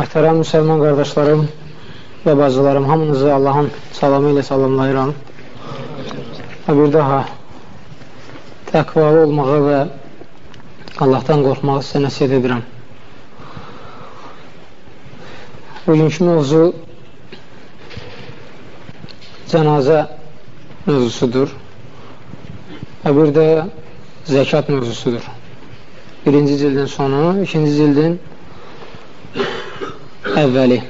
Möhtərəm müsəlman qardaşlarım və bacılarım, hamınızı Allahın salamı ilə salamlayıram. Və bir daha təqvalı olmağı və Allahdan qorxmağı sizə nəsiyyət edirəm. Bugünkü mövzu cənazə mövzusudur və bir də zəkat mövzusudur. Birinci cildin sonu, ikinci cildin əvvəli.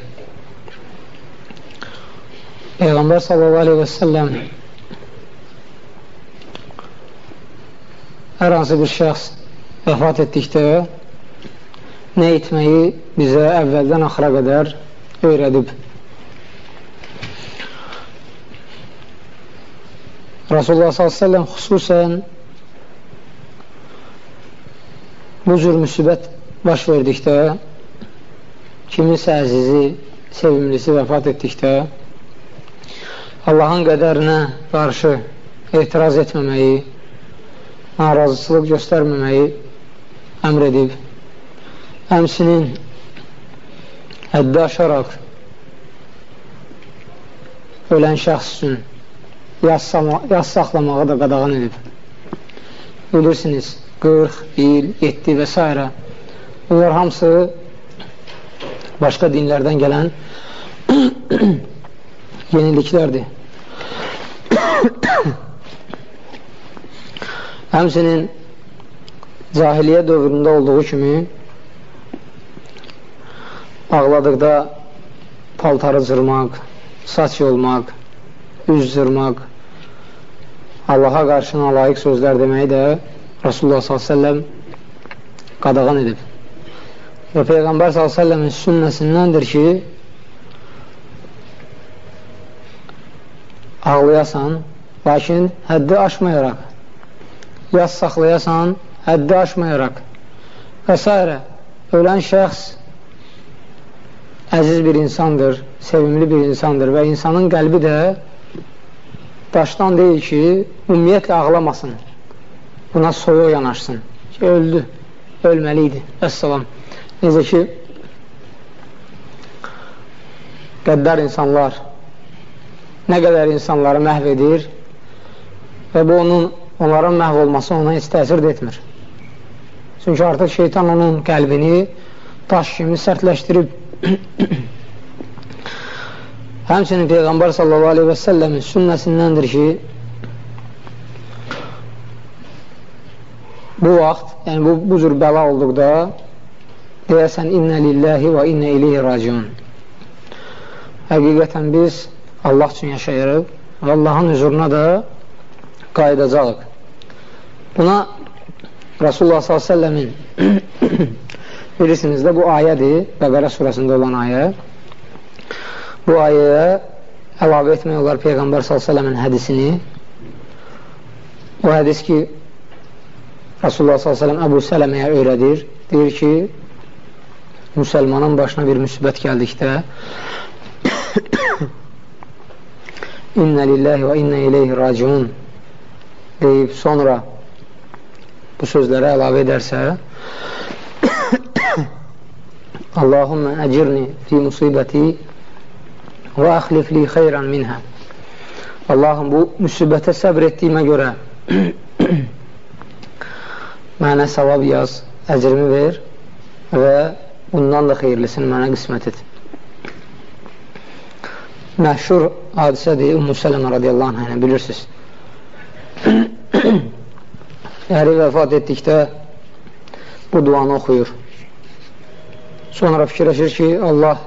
Peyğəmbər sallallahu aleyhi və səlləm hər hansı bir şəxs vəfat etdikdə nə etməyi bizə əvvəldən axıra qədər öyrədib. Rasulullah s.ə.v xüsusən bu cür müsibət baş verdikdə kiminsə əzizi, sevimlisi vəfat etdikdə Allahın qədərinə qarşı etiraz etməməyi, narazıçılıq göstərməməyi əmr edib. Həmsinin həddi aşaraq ölən şəxs üçün yaz, saxlamağı da qadağan edib. Bilirsiniz, 40, il, 7 və s. Bunlar hamısı başqa dinlərdən gələn yeniliklərdir. Həmsinin cahiliyə dövründə olduğu kimi ağladıqda paltarı cırmaq, saç yolmaq, üz cırmaq, Allaha qarşına layiq sözlər deməyi də Rasulullah s.ə.v qadağan edib. Və Peyğəmbər s.ə.v-in sünnəsindəndir ki, ağlayasan, lakin həddi aşmayaraq, yaz saxlayasan, həddi aşmayaraq və s. Ölən şəxs əziz bir insandır, sevimli bir insandır və insanın qəlbi də daşdan deyil ki, ümumiyyətlə ağlamasın, buna soyuq yanaşsın ki, öldü, ölməli idi, əssalam. Necə ki, qəddar insanlar nə qədər insanları məhv edir və bu onun, onların məhv olması ona heç təsir etmir. Çünki artıq şeytan onun qəlbini daş kimi sərtləşdirib. Həmçinin Peyğəmbər sallallahu aleyhi və səlləmin sünnəsindəndir ki, bu vaxt, yəni bu, bu cür bəla olduqda deyəsən innə lilləhi və innə ileyhi raciun. Həqiqətən biz Allah üçün yaşayırıq və Allahın hüzuruna da qayıdacaq. Buna Rasulullah s.ə.v-in bilirsiniz də bu ayədir, Bəqərə surəsində olan ayə. Bu ayəyə əlavə etmək olar Peyğəmbər s.ə.v-in hədisini. O hədis ki, Rasulullah s.ə.v Əbu Sələməyə öyrədir. Deyir ki, müsəlmanın başına bir müsibət gəldikdə İnnə lillahi və innə ileyhi raciun deyib sonra bu sözlərə əlavə edərsə Allahümmə əcirni fi musibəti və əxlifli xeyran minhə Allahım bu müsibətə səbr etdiyimə görə mənə savab yaz, əcrimi ver və bundan da xeyirlisini mənə qismət et. Məşhur hadisədir Ümmü Sələmə radiyallahu anh bilirsiniz. Əri vəfat etdikdə bu duanı oxuyur. Sonra fikirləşir ki, Allah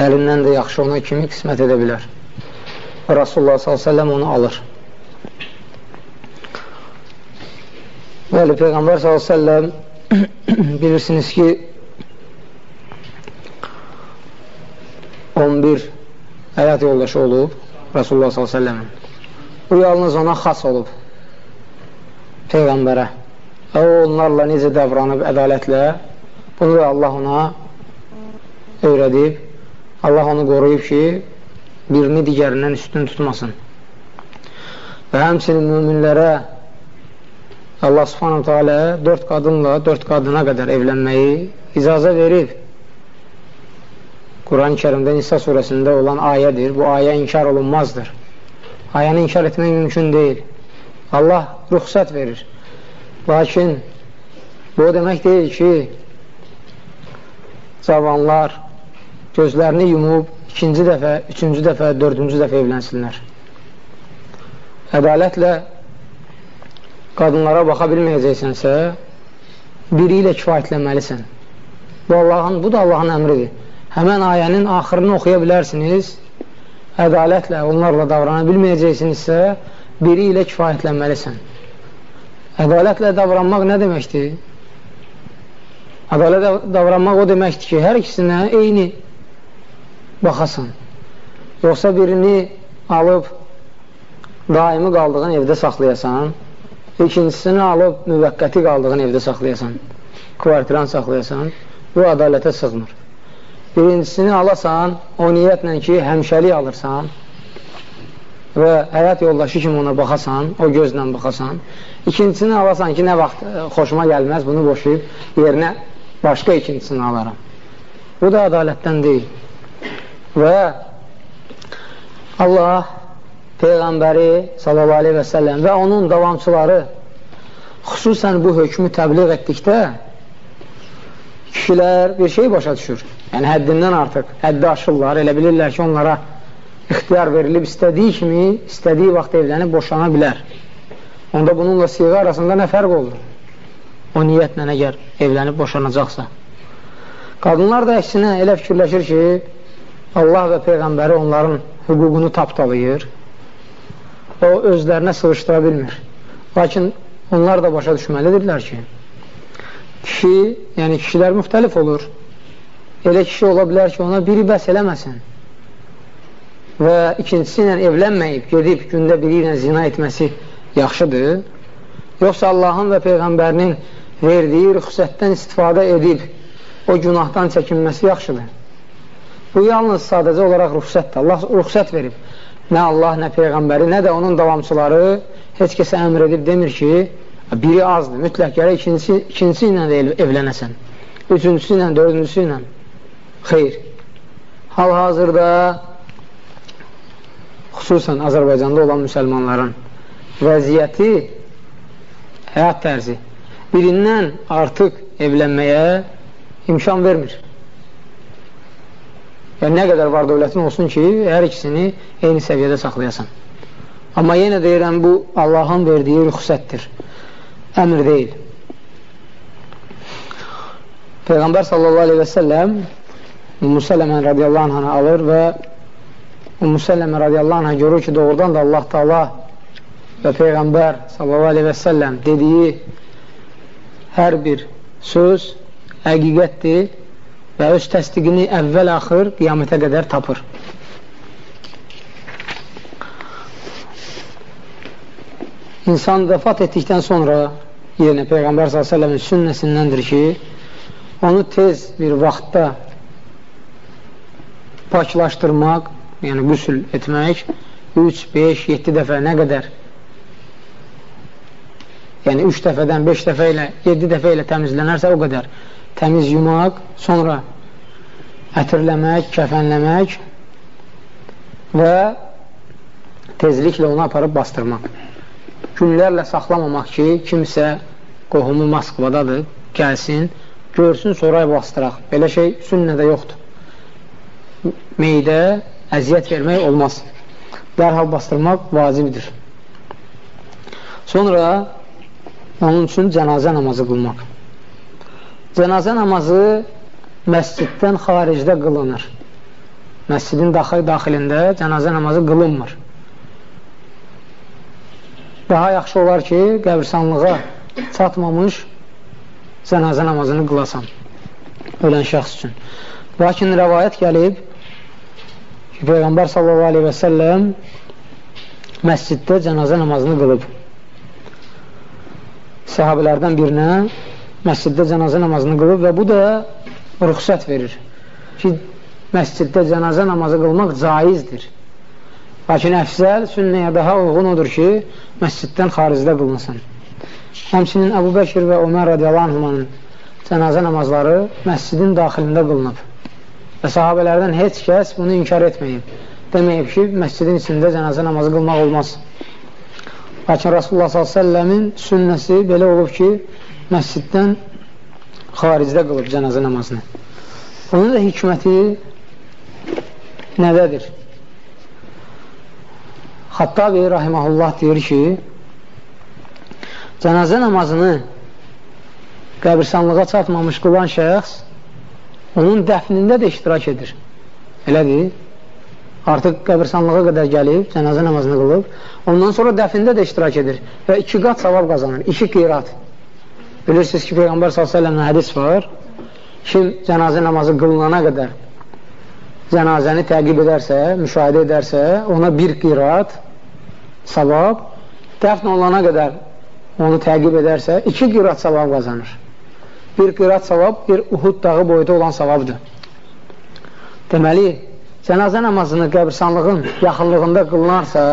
əlindən də yaxşı ona kimi qismət edə bilər. Rasulullah s.ə.v onu alır. Bəli, Peyğəmbər s.ə.v bilirsiniz ki, 11 həyat yoldaşı olub Rasulullah s.ə.v. Bu yalnız ona xas olub Peyğəmbərə. O onlarla necə davranıb ədalətlə bunu da Allah ona öyrədib. Allah onu qoruyub ki, birini digərindən üstün tutmasın. Və həmçinin müminlərə Allah subhanahu teala dörd qadınla dörd qadına qədər evlənməyi icazə verib. Quran-ı kərimdə Nisa surəsində olan ayədir. Bu ayə inkar olunmazdır. Ayəni inkar etmək mümkün deyil. Allah ruxsat verir. Lakin bu o demək deyil ki, cavanlar gözlərini yumub ikinci dəfə, üçüncü dəfə, dördüncü dəfə evlənsinlər. Ədalətlə qadınlara baxa bilməyəcəksənsə, biri ilə kifayətlənməlisən. Bu, Allahın, bu da Allahın əmridir. Həmən ayənin axırını oxuya bilərsiniz, ədalətlə onlarla davrana bilməyəcəksinizsə, biri ilə kifayətlənməlisən. Ədalətlə davranmaq nə deməkdir? Ədalətlə davranmaq o deməkdir ki, hər ikisinə eyni baxasan. Yoxsa birini alıb daimi qaldığın evdə saxlayasan, ikincisini alıb müvəqqəti qaldığın evdə saxlayasan, kvartiran saxlayasan, bu ədalətə sığmır. Birincisini alasan, o niyyətlə ki, həmşəlik alırsan və həyat yoldaşı kimi ona baxasan, o gözlə baxasan. İkincisini alasan ki, nə vaxt e, xoşuma gəlməz, bunu boşayıb yerinə başqa ikincisini alaram. Bu da ədalətdən deyil. Və Allah Peyğəmbəri sallallahu aleyhi və səlləm və onun davamçıları xüsusən bu hökmü təbliğ etdikdə kişilər bir şey başa düşür. Yəni, həddindən artıq, həddi aşırlar, elə bilirlər ki, onlara ixtiyar verilib, istədiyi kimi, istədiyi vaxt evlənib boşana bilər. Onda bununla siğə arasında nə fərq olur? O niyyətlə əgər evlənib boşanacaqsa. Qadınlar da əksinə elə fikirləşir ki, Allah və Peyğəmbəri onların hüququnu tapdalayır o özlərinə sığışdıra bilmir. Lakin onlar da başa düşməlidirlər ki, kişi, yəni kişilər müxtəlif olur. Elə kişi ola bilər ki, ona biri bəs eləməsin və ikincisi ilə evlənməyib, gedib gündə biri ilə zina etməsi yaxşıdır. Yoxsa Allahın və Peyğəmbərinin verdiyi rüxsətdən istifadə edib o günahdan çəkinməsi yaxşıdır. Bu yalnız sadəcə olaraq rüxsətdir. Allah rüxsət verib. Nə Allah, nə Peyğəmbəri, nə də onun davamçıları heç kəsə əmr edib demir ki, biri azdır, mütləq gərək ikincisi, ikincisi ilə də evlənəsən, üçüncüsü ilə, dördüncüsü ilə. Xeyr. Hal-hazırda xüsusən Azərbaycanda olan müsəlmanların vəziyyəti, həyat tərzi birindən artıq evlənməyə imkan vermir. Yəni, nə qədər var dövlətin olsun ki, hər ikisini eyni səviyyədə saxlayasan. Amma yenə deyirəm, bu Allahın verdiyi rüxsətdir, əmr deyil. Peyğəmbər sallallahu aleyhi və səlləm Ümmü Sələmən radiyallahu anhını alır və Ümmü Sələmən radiyallahu anhə görür ki, doğrudan da Allah Taala və Peyğəmbər sallallahu aleyhi və səlləm dediyi hər bir söz həqiqətdir və öz təsdiqini əvvəl-axır qiyamətə qədər tapır. İnsan vəfat etdikdən sonra yenə Peyğəmbər s.ə.v-in sünnəsindəndir ki, onu tez bir vaxtda paklaşdırmaq, yəni qüsül etmək 3, 5, 7 dəfə nə qədər yəni 3 dəfədən 5 dəfə ilə 7 dəfə ilə təmizlənərsə o qədər təmiz yumaq, sonra ətirləmək, kəfənləmək və tezliklə onu aparıb bastırmaq. Günlərlə saxlamamaq ki, kimsə qohumu Moskvadadır, gəlsin, görsün, sonra bastıraq. Belə şey sünnədə yoxdur. Meydə əziyyət vermək olmaz. Dərhal bastırmaq vacibdir. Sonra onun üçün cənazə namazı qılmaq. Cənazə namazı məsciddən xaricdə qılınır. Məscidin daxil daxilində cənazə namazı qılınmır. Daha yaxşı olar ki, qəbirsanlığa çatmamış cənazə namazını qılasan ölən şəxs üçün. Lakin rəvayət gəlib Peyğəmbər sallallahu aleyhi və səlləm məsciddə cənazə namazını qılıb. Səhabələrdən birinə məsciddə cənazə namazını qılıb və bu da rüxsət verir ki, məsciddə cənazə namazı qılmaq caizdir. Lakin əfzəl sünnəyə daha uyğun odur ki, məsciddən xaricdə qılınsın. Həmçinin Əbu Bəkir və Ömər radiyallahu anhumanın cənazə namazları məscidin daxilində qılınıb. Və sahabələrdən heç kəs bunu inkar etməyib. Deməyib ki, məscidin içində cənazə namazı qılmaq olmaz. Lakin Rasulullah s.ə.v-in sünnəsi belə olub ki, məsciddən xaricdə qılıb cənazə namazını. Onun da hikməti nədədir? Xattabi rahiməhullah deyir ki, cənazə namazını qəbirsanlığa çatmamış qılan şəxs onun dəfnində də iştirak edir. Elədir? Artıq qəbirsanlığa qədər gəlib, cənazə namazını qılıb, ondan sonra dəfində də iştirak edir və iki qat savab qazanır, iki qeyrat. Bilirsiniz ki, Peyğəmbər s.ə.v hədis var, kim cənazə namazı qılınana qədər cənazəni təqib edərsə, müşahidə edərsə, ona bir qeyrat savab, dəfn olana qədər onu təqib edərsə, iki qeyrat savab qazanır bir qırat savab, bir Uhud dağı boyda olan savabdır. Deməli, cənazə namazını qəbirsanlığın yaxınlığında qılınarsa,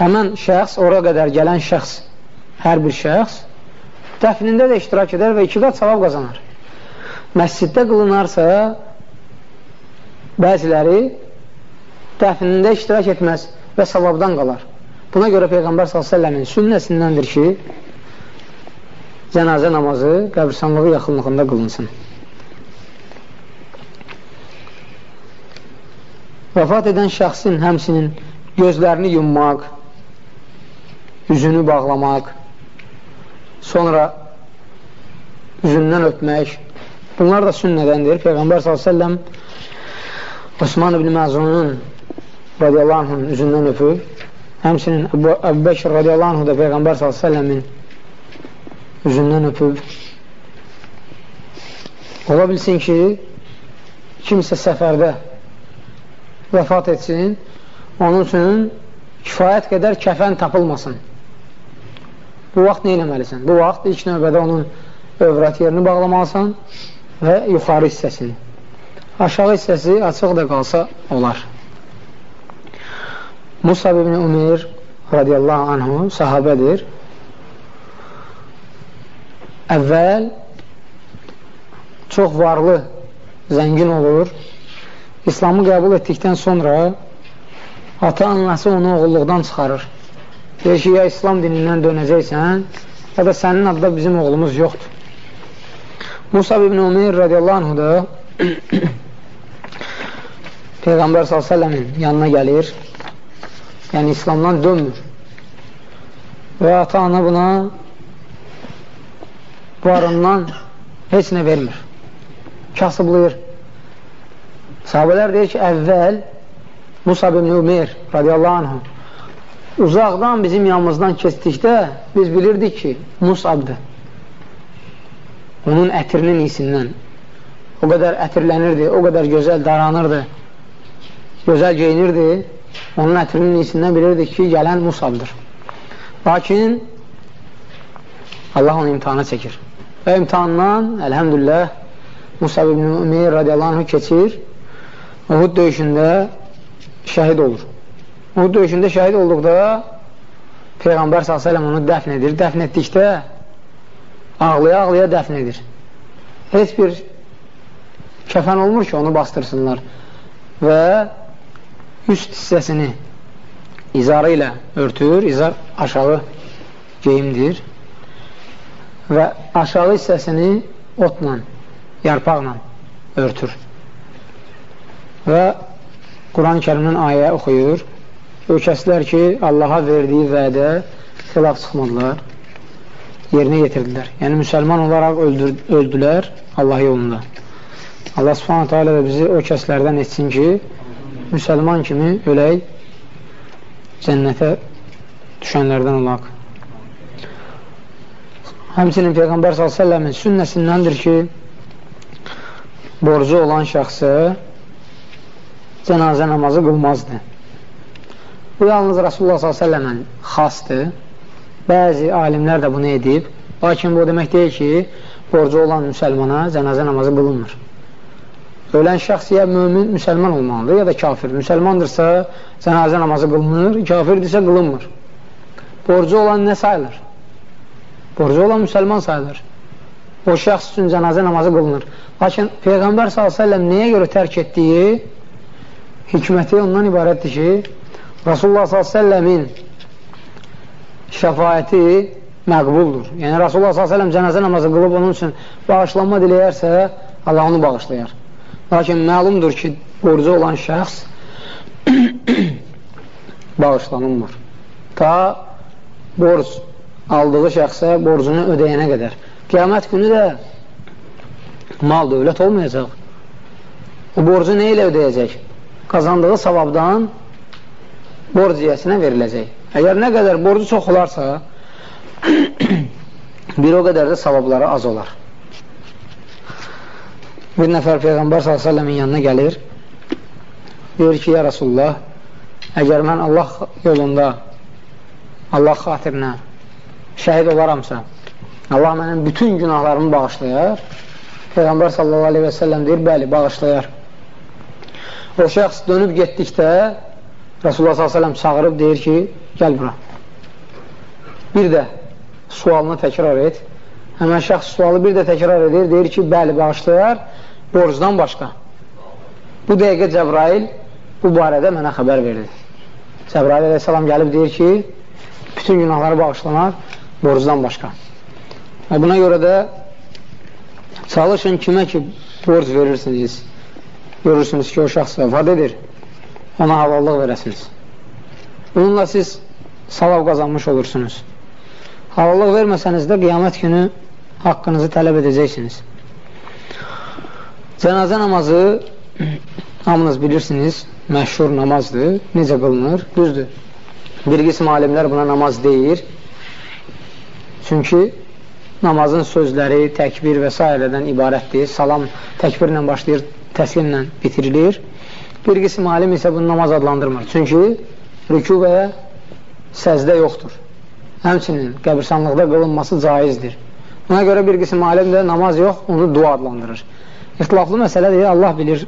həmən şəxs, ora qədər gələn şəxs, hər bir şəxs, dəfnində də iştirak edər və iki qat savab qazanar. Məsciddə qılınarsa, bəziləri dəfnində iştirak etməz və savabdan qalar. Buna görə Peyğəmbər s.ə.v-in sünnəsindəndir ki, cənazə namazı qəbirsanlığı yaxınlığında qılınsın. Vəfat edən şəxsin həmsinin gözlərini yummaq, üzünü bağlamaq, sonra üzündən öpmək, bunlar da sünnədəndir. Peyğəmbər s.ə.v Osman ibn Məzunun radiyallahu anhın üzündən öpüb, həmsinin Əbu Bəkir radiyallahu anhu da Peyğəmbər s.ə.v-in üzündən öpüb. Ola bilsin ki, kimsə səfərdə vəfat etsin, onun üçün kifayət qədər kəfən tapılmasın. Bu vaxt nə eləməlisən? Bu vaxt ilk növbədə onun övrət yerini bağlamalısan və yuxarı hissəsini. Aşağı hissəsi açıq da qalsa olar. Musab ibn Umeyr radiyallahu anhu sahabədir əvvəl çox varlı, zəngin olur. İslamı qəbul etdikdən sonra ata-anası onu oğulluqdan çıxarır. Deyir ki, ya İslam dinindən dönəcəksən, ya da sənin adda bizim oğlumuz yoxdur. Musab ibn Umeyr radiyallahu anhu da Peyğəmbər s.ə.v-in yanına gəlir, yəni İslamdan dönmür və ata-ana buna varından heç nə vermir. Kasıblayır. Sahabələr deyir ki, əvvəl Musab ibn Umeyr radiyallahu anh uzaqdan bizim yanımızdan keçdikdə biz bilirdik ki, Musabdır. Onun ətirinin iyisindən. O qədər ətirlənirdi, o qədər gözəl daranırdı, gözəl geyinirdi. Onun ətirinin iyisindən bilirdik ki, gələn Musabdır. Lakin Allah onu imtihana çəkir. Və imtihandan, əlhəmdülillah, Musab ibn Ümeyr radiyallahu anh keçir, Uhud döyüşündə şəhid olur. Uhud döyüşündə şəhid olduqda Peyğəmbər s.ə.v onu dəfn edir. Dəfn etdikdə ağlaya-ağlaya dəfn edir. Heç bir kəfən olmur ki, onu bastırsınlar. Və üst hissəsini izarı ilə örtür, izar aşağı geyimdir və aşağı hissəsini otla, yarpaqla örtür. Və Quran-ı kərimin ayə oxuyur. O kəslər ki, Allaha verdiyi vədə xilaf çıxmadılar, yerinə yetirdilər. Yəni, müsəlman olaraq öldür, öldülər Allah yolunda. Allah subhanətə alə də bizi o kəslərdən etsin ki, müsəlman kimi ölək, cənnətə düşənlərdən olaq. Həmçinin Peyğəmbər s.ə.v-in sünnəsindəndir ki, borcu olan şəxsə cənazə namazı qılmazdı. Bu yalnız Rasulullah s.ə.v-in xasdır. Bəzi alimlər də bunu edib. Lakin bu demək deyil ki, borcu olan müsəlmana cənazə namazı qılınmır. Ölən şəxs ya mümin, müsəlman olmalıdır, ya da kafir. Müsəlmandırsa cənazə namazı qılınır, kafirdirsə qılınmır. Borcu olan nə sayılır? Borcu olan müsəlman sayılır. o şəxs üçün cənazə namazı qılınır. Lakin Peyğəmbər s.ə.v nəyə görə tərk etdiyi hikməti ondan ibarətdir ki, Rasulullah s.ə.v-in şəfayəti məqbuldur. Yəni, Rasulullah s.ə.v cənazə namazı qılıb onun üçün bağışlanma diləyərsə, Allah onu bağışlayar. Lakin məlumdur ki, borcu olan şəxs bağışlanılmır. Ta borc aldığı şəxsə borcunu ödəyənə qədər. Qiyamət günü də mal dövlət olmayacaq. O borcu nə ilə ödəyəcək? Qazandığı savabdan borc yiyəsinə veriləcək. Əgər nə qədər borcu çox olarsa, bir o qədər də savabları az olar. Bir nəfər Peyğəmbər s.ə.v-in yanına gəlir, deyir ki, ya Rasulullah, əgər mən Allah yolunda, Allah xatirinə şəhid olaramsa, Allah mənim bütün günahlarımı bağışlayar. Peyğəmbər s.ə.v deyir, bəli, bağışlayar. O şəxs dönüb getdikdə Rasulullah s.ə.v çağırıb deyir ki, gəl bura. Bir də sualını təkrar et. Həmən şəxs sualı bir də təkrar edir, deyir ki, bəli, bağışlayar, borcdan başqa. Bu dəqiqə Cəbrail bu barədə mənə xəbər verdi. Cəbrail əleyhissalam gəlib deyir ki, bütün günahları bağışlanar, borcdan başqa. Buna görə də çalışın kimə ki borc verirsiniz, görürsünüz ki, o şəxs vəfad edir, ona havallıq verəsiniz. Bununla siz savab qazanmış olursunuz. Havallıq verməsəniz də qiyamət günü haqqınızı tələb edəcəksiniz. Cənazə namazı hamınız bilirsiniz, məşhur namazdır. Necə qılınır? Düzdür. Bir qism alimlər buna namaz deyir. Çünki namazın sözləri, təkbir və s. ibarətdir. Salam təkbirlə başlayır, təslimlə bitirilir. Bir qism alim isə bunu namaz adlandırmır. Çünki rükü və səzdə yoxdur. Həmçinin qəbirsanlıqda qılınması caizdir. Buna görə bir qism alim də namaz yox, onu dua adlandırır. İxtilaflı məsələ deyil, Allah bilir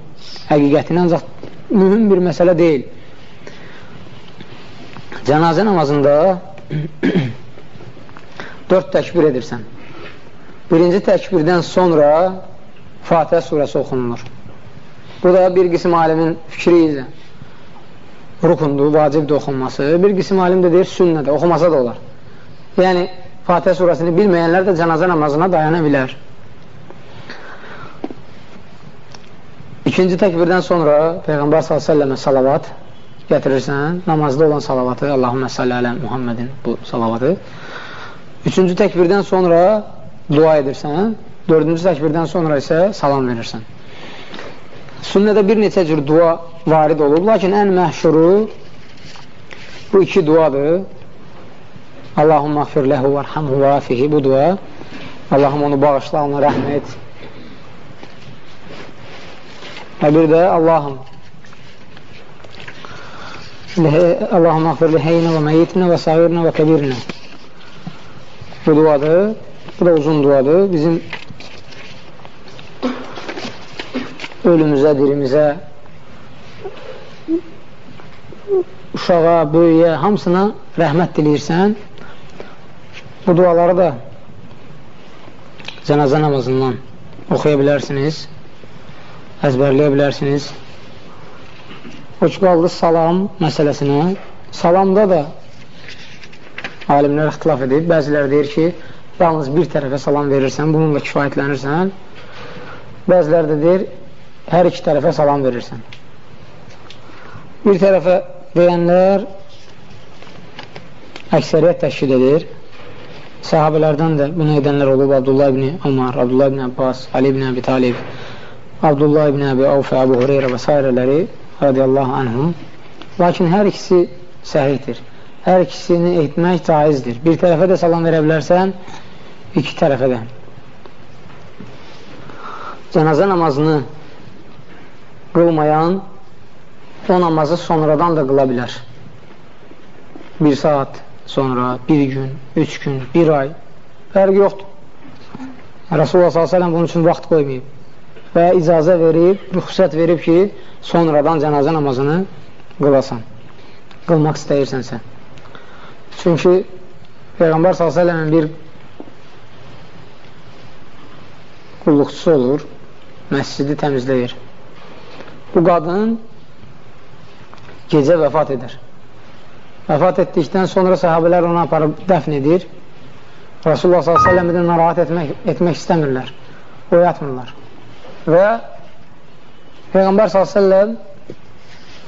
həqiqətini, ancaq mühüm bir məsələ deyil. Cənazə namazında dörd təkbir edirsən. Birinci təkbirdən sonra Fatihə surəsi oxunulur. Bu da bir qism alimin fikri ilə rukundur, vacibdir oxunması. Bir qism alim də deyir sünnədir, oxumasa da olar. Yəni, Fatihə surəsini bilməyənlər də cənazə namazına dayana bilər. İkinci təkbirdən sonra Peyğəmbər s.ə.və salavat gətirirsən, namazda olan salavatı, Allahümə salli alə Muhammedin bu salavatı. Üçüncü təkbirdən sonra dua edirsən, dördüncü təkbirdən sonra isə salam verirsən. Sünnədə bir neçə cür dua varid olub, lakin ən məhşuru bu iki duadır. Allahumma xfir ləhu və rhamhu və bu dua. Allahım onu bağışla, ona rəhm et. Və bir də Allahım Allahumma xfir liheyinə və məyitinə və sagirinə və kəbirinə Bu duadır. Bu da uzun duadır. Bizim ölümüzə, dirimizə uşağa, böyüyə, hamısına rəhmət diləyirsən. Bu duaları da cənazə namazından oxuya bilərsiniz, əzbərləyə bilərsiniz. O ki, qaldı salam məsələsinə. Salamda da alimlər ixtilaf edib. Bəziləri deyir ki, yalnız bir tərəfə salam verirsən, bununla kifayətlənirsən. Bəziləri də deyir, hər iki tərəfə salam verirsən. Bir tərəfə deyənlər əksəriyyət təşkil edir. Sahabələrdən də bunu edənlər olub Abdullah ibn Amar, Abdullah ibn Abbas, Ali ibn Abi Talib, Abdullah ibn Abi Avfə, Abu Hureyra və s. radiyallahu anhum. Lakin hər ikisi səhihdir. Hər ikisini etmək caizdir. Bir tərəfə də salam verə bilərsən, iki tərəfə də. Cənazə namazını qılmayan o namazı sonradan da qıla bilər. Bir saat, sonra bir gün, üç gün, bir ay fərq yoxdur. Rasulullah s.ə.v bunun üçün vaxt qoymayıb və icazə verib, rüxsət verib ki, sonradan cənazə namazını qılasan, qılmaq istəyirsənsə. Çünki Peyğəmbər s.ə.v bir qulluqçusu olur, məscidi təmizləyir. Bu qadın gecə vəfat edir. Vəfat etdikdən sonra sahabələr onu aparıb dəfn edir. Rasulullah s.ə.v-də narahat etmək, etmək istəmirlər, oyatmırlar. Və Peyğəmbər s.ə.v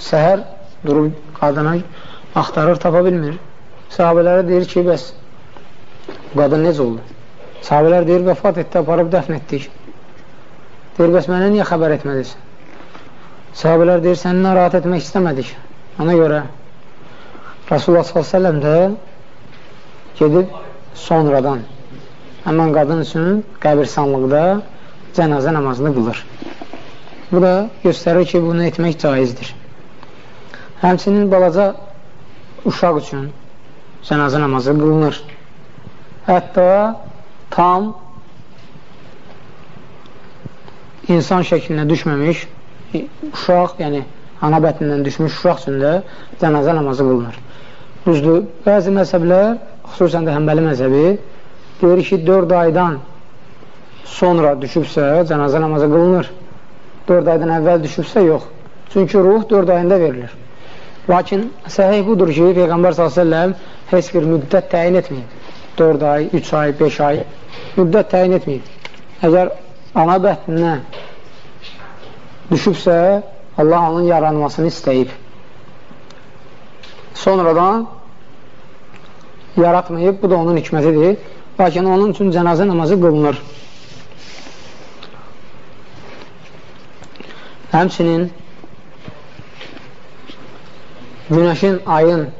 səhər durub qadına axtarır, tapa bilmir. Sahabələrə deyir ki, bəs qadın necə oldu? Sahabələr deyir, vəfat etdi, aparıb dəfn etdik. Deyir, bəs mənə niyə xəbər etmədiniz? Sahabələr deyir, səni narahat etmək istəmədik. Ona görə Rasulullah s.ə.v də gedib sonradan həmən qadın üçün qəbirsanlıqda cənazə namazını qılır. Bu da göstərir ki, bunu etmək caizdir. Həmçinin balaca uşaq üçün cənazə namazı qılınır. Hətta tam insan şəklinə düşməmiş uşaq, yəni ana bətnindən düşmüş uşaq üçün də cənazə namazı qılınır. Düzdür, bəzi məzhəblər, xüsusən də həmbəli məzhəbi, deyir ki, 4 aydan sonra düşübsə cənazə namazı qılınır. 4 aydan əvvəl düşübsə yox. Çünki ruh 4 ayında verilir. Lakin səhih budur ki, Peyğəmbər s.ə.v heç bir müddət təyin etməyib. 4 ay, 3 ay, 5 ay müddət təyin etməyib. Əgər ana bətnindən düşübsə, Allah onun yaranmasını istəyib. Sonradan yaratmayıb, bu da onun hikmətidir. Lakin onun üçün cənazə namazı qılınır. Həmçinin günəşin, ayın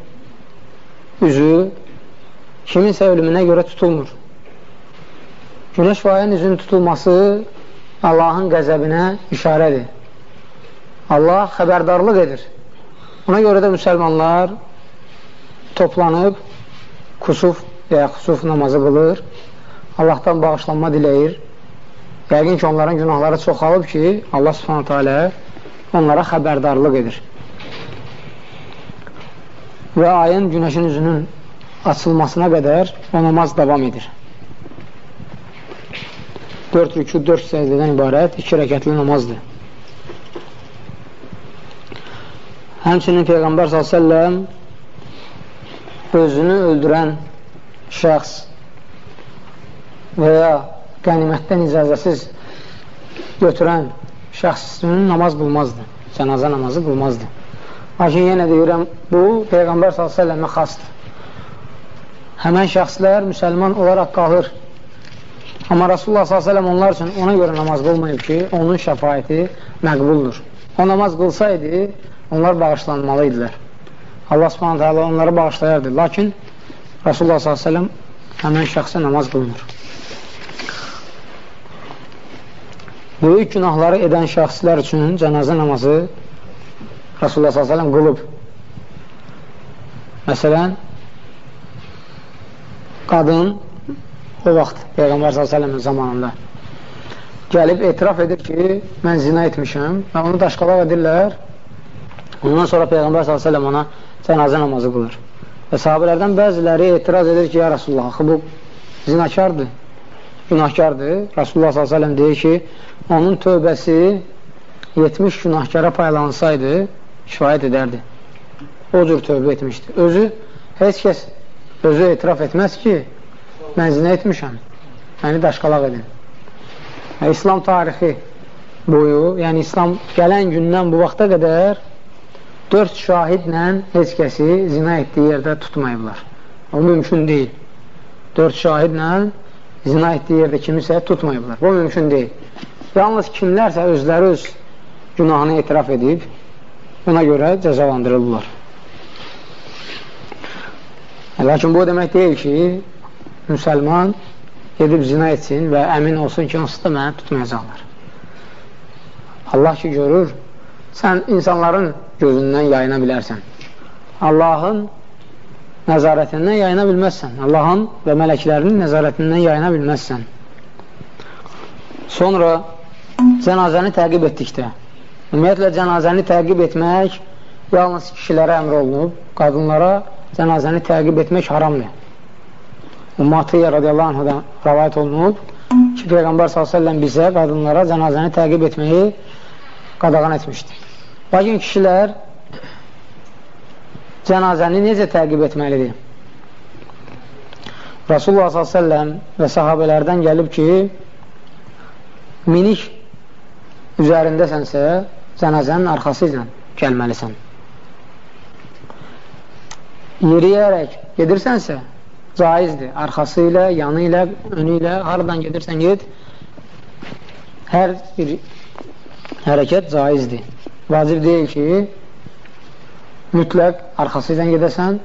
üzü kiminsə ölümünə görə tutulmur. Günəş və ayın üzünün tutulması Allahın qəzəbinə işarədir. Allah xəbərdarlıq edir. Ona görə də müsəlmanlar toplanıb kusuf və ya xusuf namazı qılır, Allahdan bağışlanma diləyir. Yəqin ki, onların günahları çoxalıb ki, Allah subhanətə alə onlara xəbərdarlıq edir. Və ayın günəşin üzünün açılmasına qədər o namaz davam edir. 4 rükü, 4 səcdədən ibarət 2 rəkətli namazdır. Həmçinin Peyğəmbər s.ə.v özünü öldürən şəxs və ya qənimətdən icazəsiz götürən şəxs üçün namaz qılmazdı, cənazə namazı qılmazdı. Lakin yenə deyirəm, bu Peyğəmbər s.ə.və xastır. Həmən şəxslər müsəlman olaraq qalır. Amma Rasulullah s.ə.v onlar üçün ona görə namaz qılmayıb ki, onun şəfayəti məqbuldur. O namaz qılsaydı, onlar bağışlanmalı idilər. Allah Allah onları bağışlayardı. Lakin Rasulullah s.ə.v həmən şəxsə namaz qılmır. Böyük günahları edən şəxslər üçün cənazə namazı Rasulullah s.ə.v qılıb. Məsələn, qadın o vaxt Peyğəmbər s.ə.v-in zamanında gəlib etiraf edir ki, mən zina etmişəm və onu daşqalaq edirlər Ondan sonra Peyğəmbər s.ə.v ona cənazə namazı qılır. Və sahabələrdən bəziləri etiraz edir ki, ya Rasulullah, axı bu zinakardır, günahkardır. Rasulullah s.ə.v deyir ki, onun tövbəsi 70 günahkara paylansaydı, kifayət edərdi. O cür tövbə etmişdi. Özü, heç kəs özü etiraf etməz ki, mən zinə etmişəm, məni daşqalaq edin. Və İslam tarixi boyu, yəni İslam gələn gündən bu vaxta qədər dörd şahidlə heç kəsi zina etdiyi yerdə tutmayıblar. O mümkün deyil. Dörd şahidlə zina etdiyi yerdə kimisə tutmayıblar. Bu mümkün deyil. Yalnız kimlərsə özləri öz günahını etiraf edib, buna görə cəzalandırılırlar. Lakin bu demək deyil ki, müsəlman gedib zina etsin və əmin olsun ki, onsuz da məni tutmayacaqlar. Allah ki, görür, sən insanların gözündən yayına bilərsən. Allahın nəzarətindən yayına bilməzsən. Allahın və mələklərinin nəzarətindən yayına bilməzsən. Sonra cənazəni təqib etdikdə, ümumiyyətlə cənazəni təqib etmək yalnız kişilərə əmr olunub, qadınlara cənazəni təqib etmək haramdır. Ummatiyyə radiyallahu anhadan rəvayət olunub, ki, Peyğəmbər s.ə.v bizə qadınlara cənazəni təqib etməyi qadağan etmişdir. Lakin kişilər cənazəni necə təqib etməlidir? Rasulullah s.ə.v və sahabələrdən gəlib ki, minik üzərindəsənsə, cənazənin arxası ilə gəlməlisən. Yeriyərək gedirsənsə, caizdir. Arxası ilə, yanı ilə, önü ilə, haradan gedirsən ged, hər bir hərəkət caizdir. Vacib deyil ki, mütləq arxası ilə gedəsən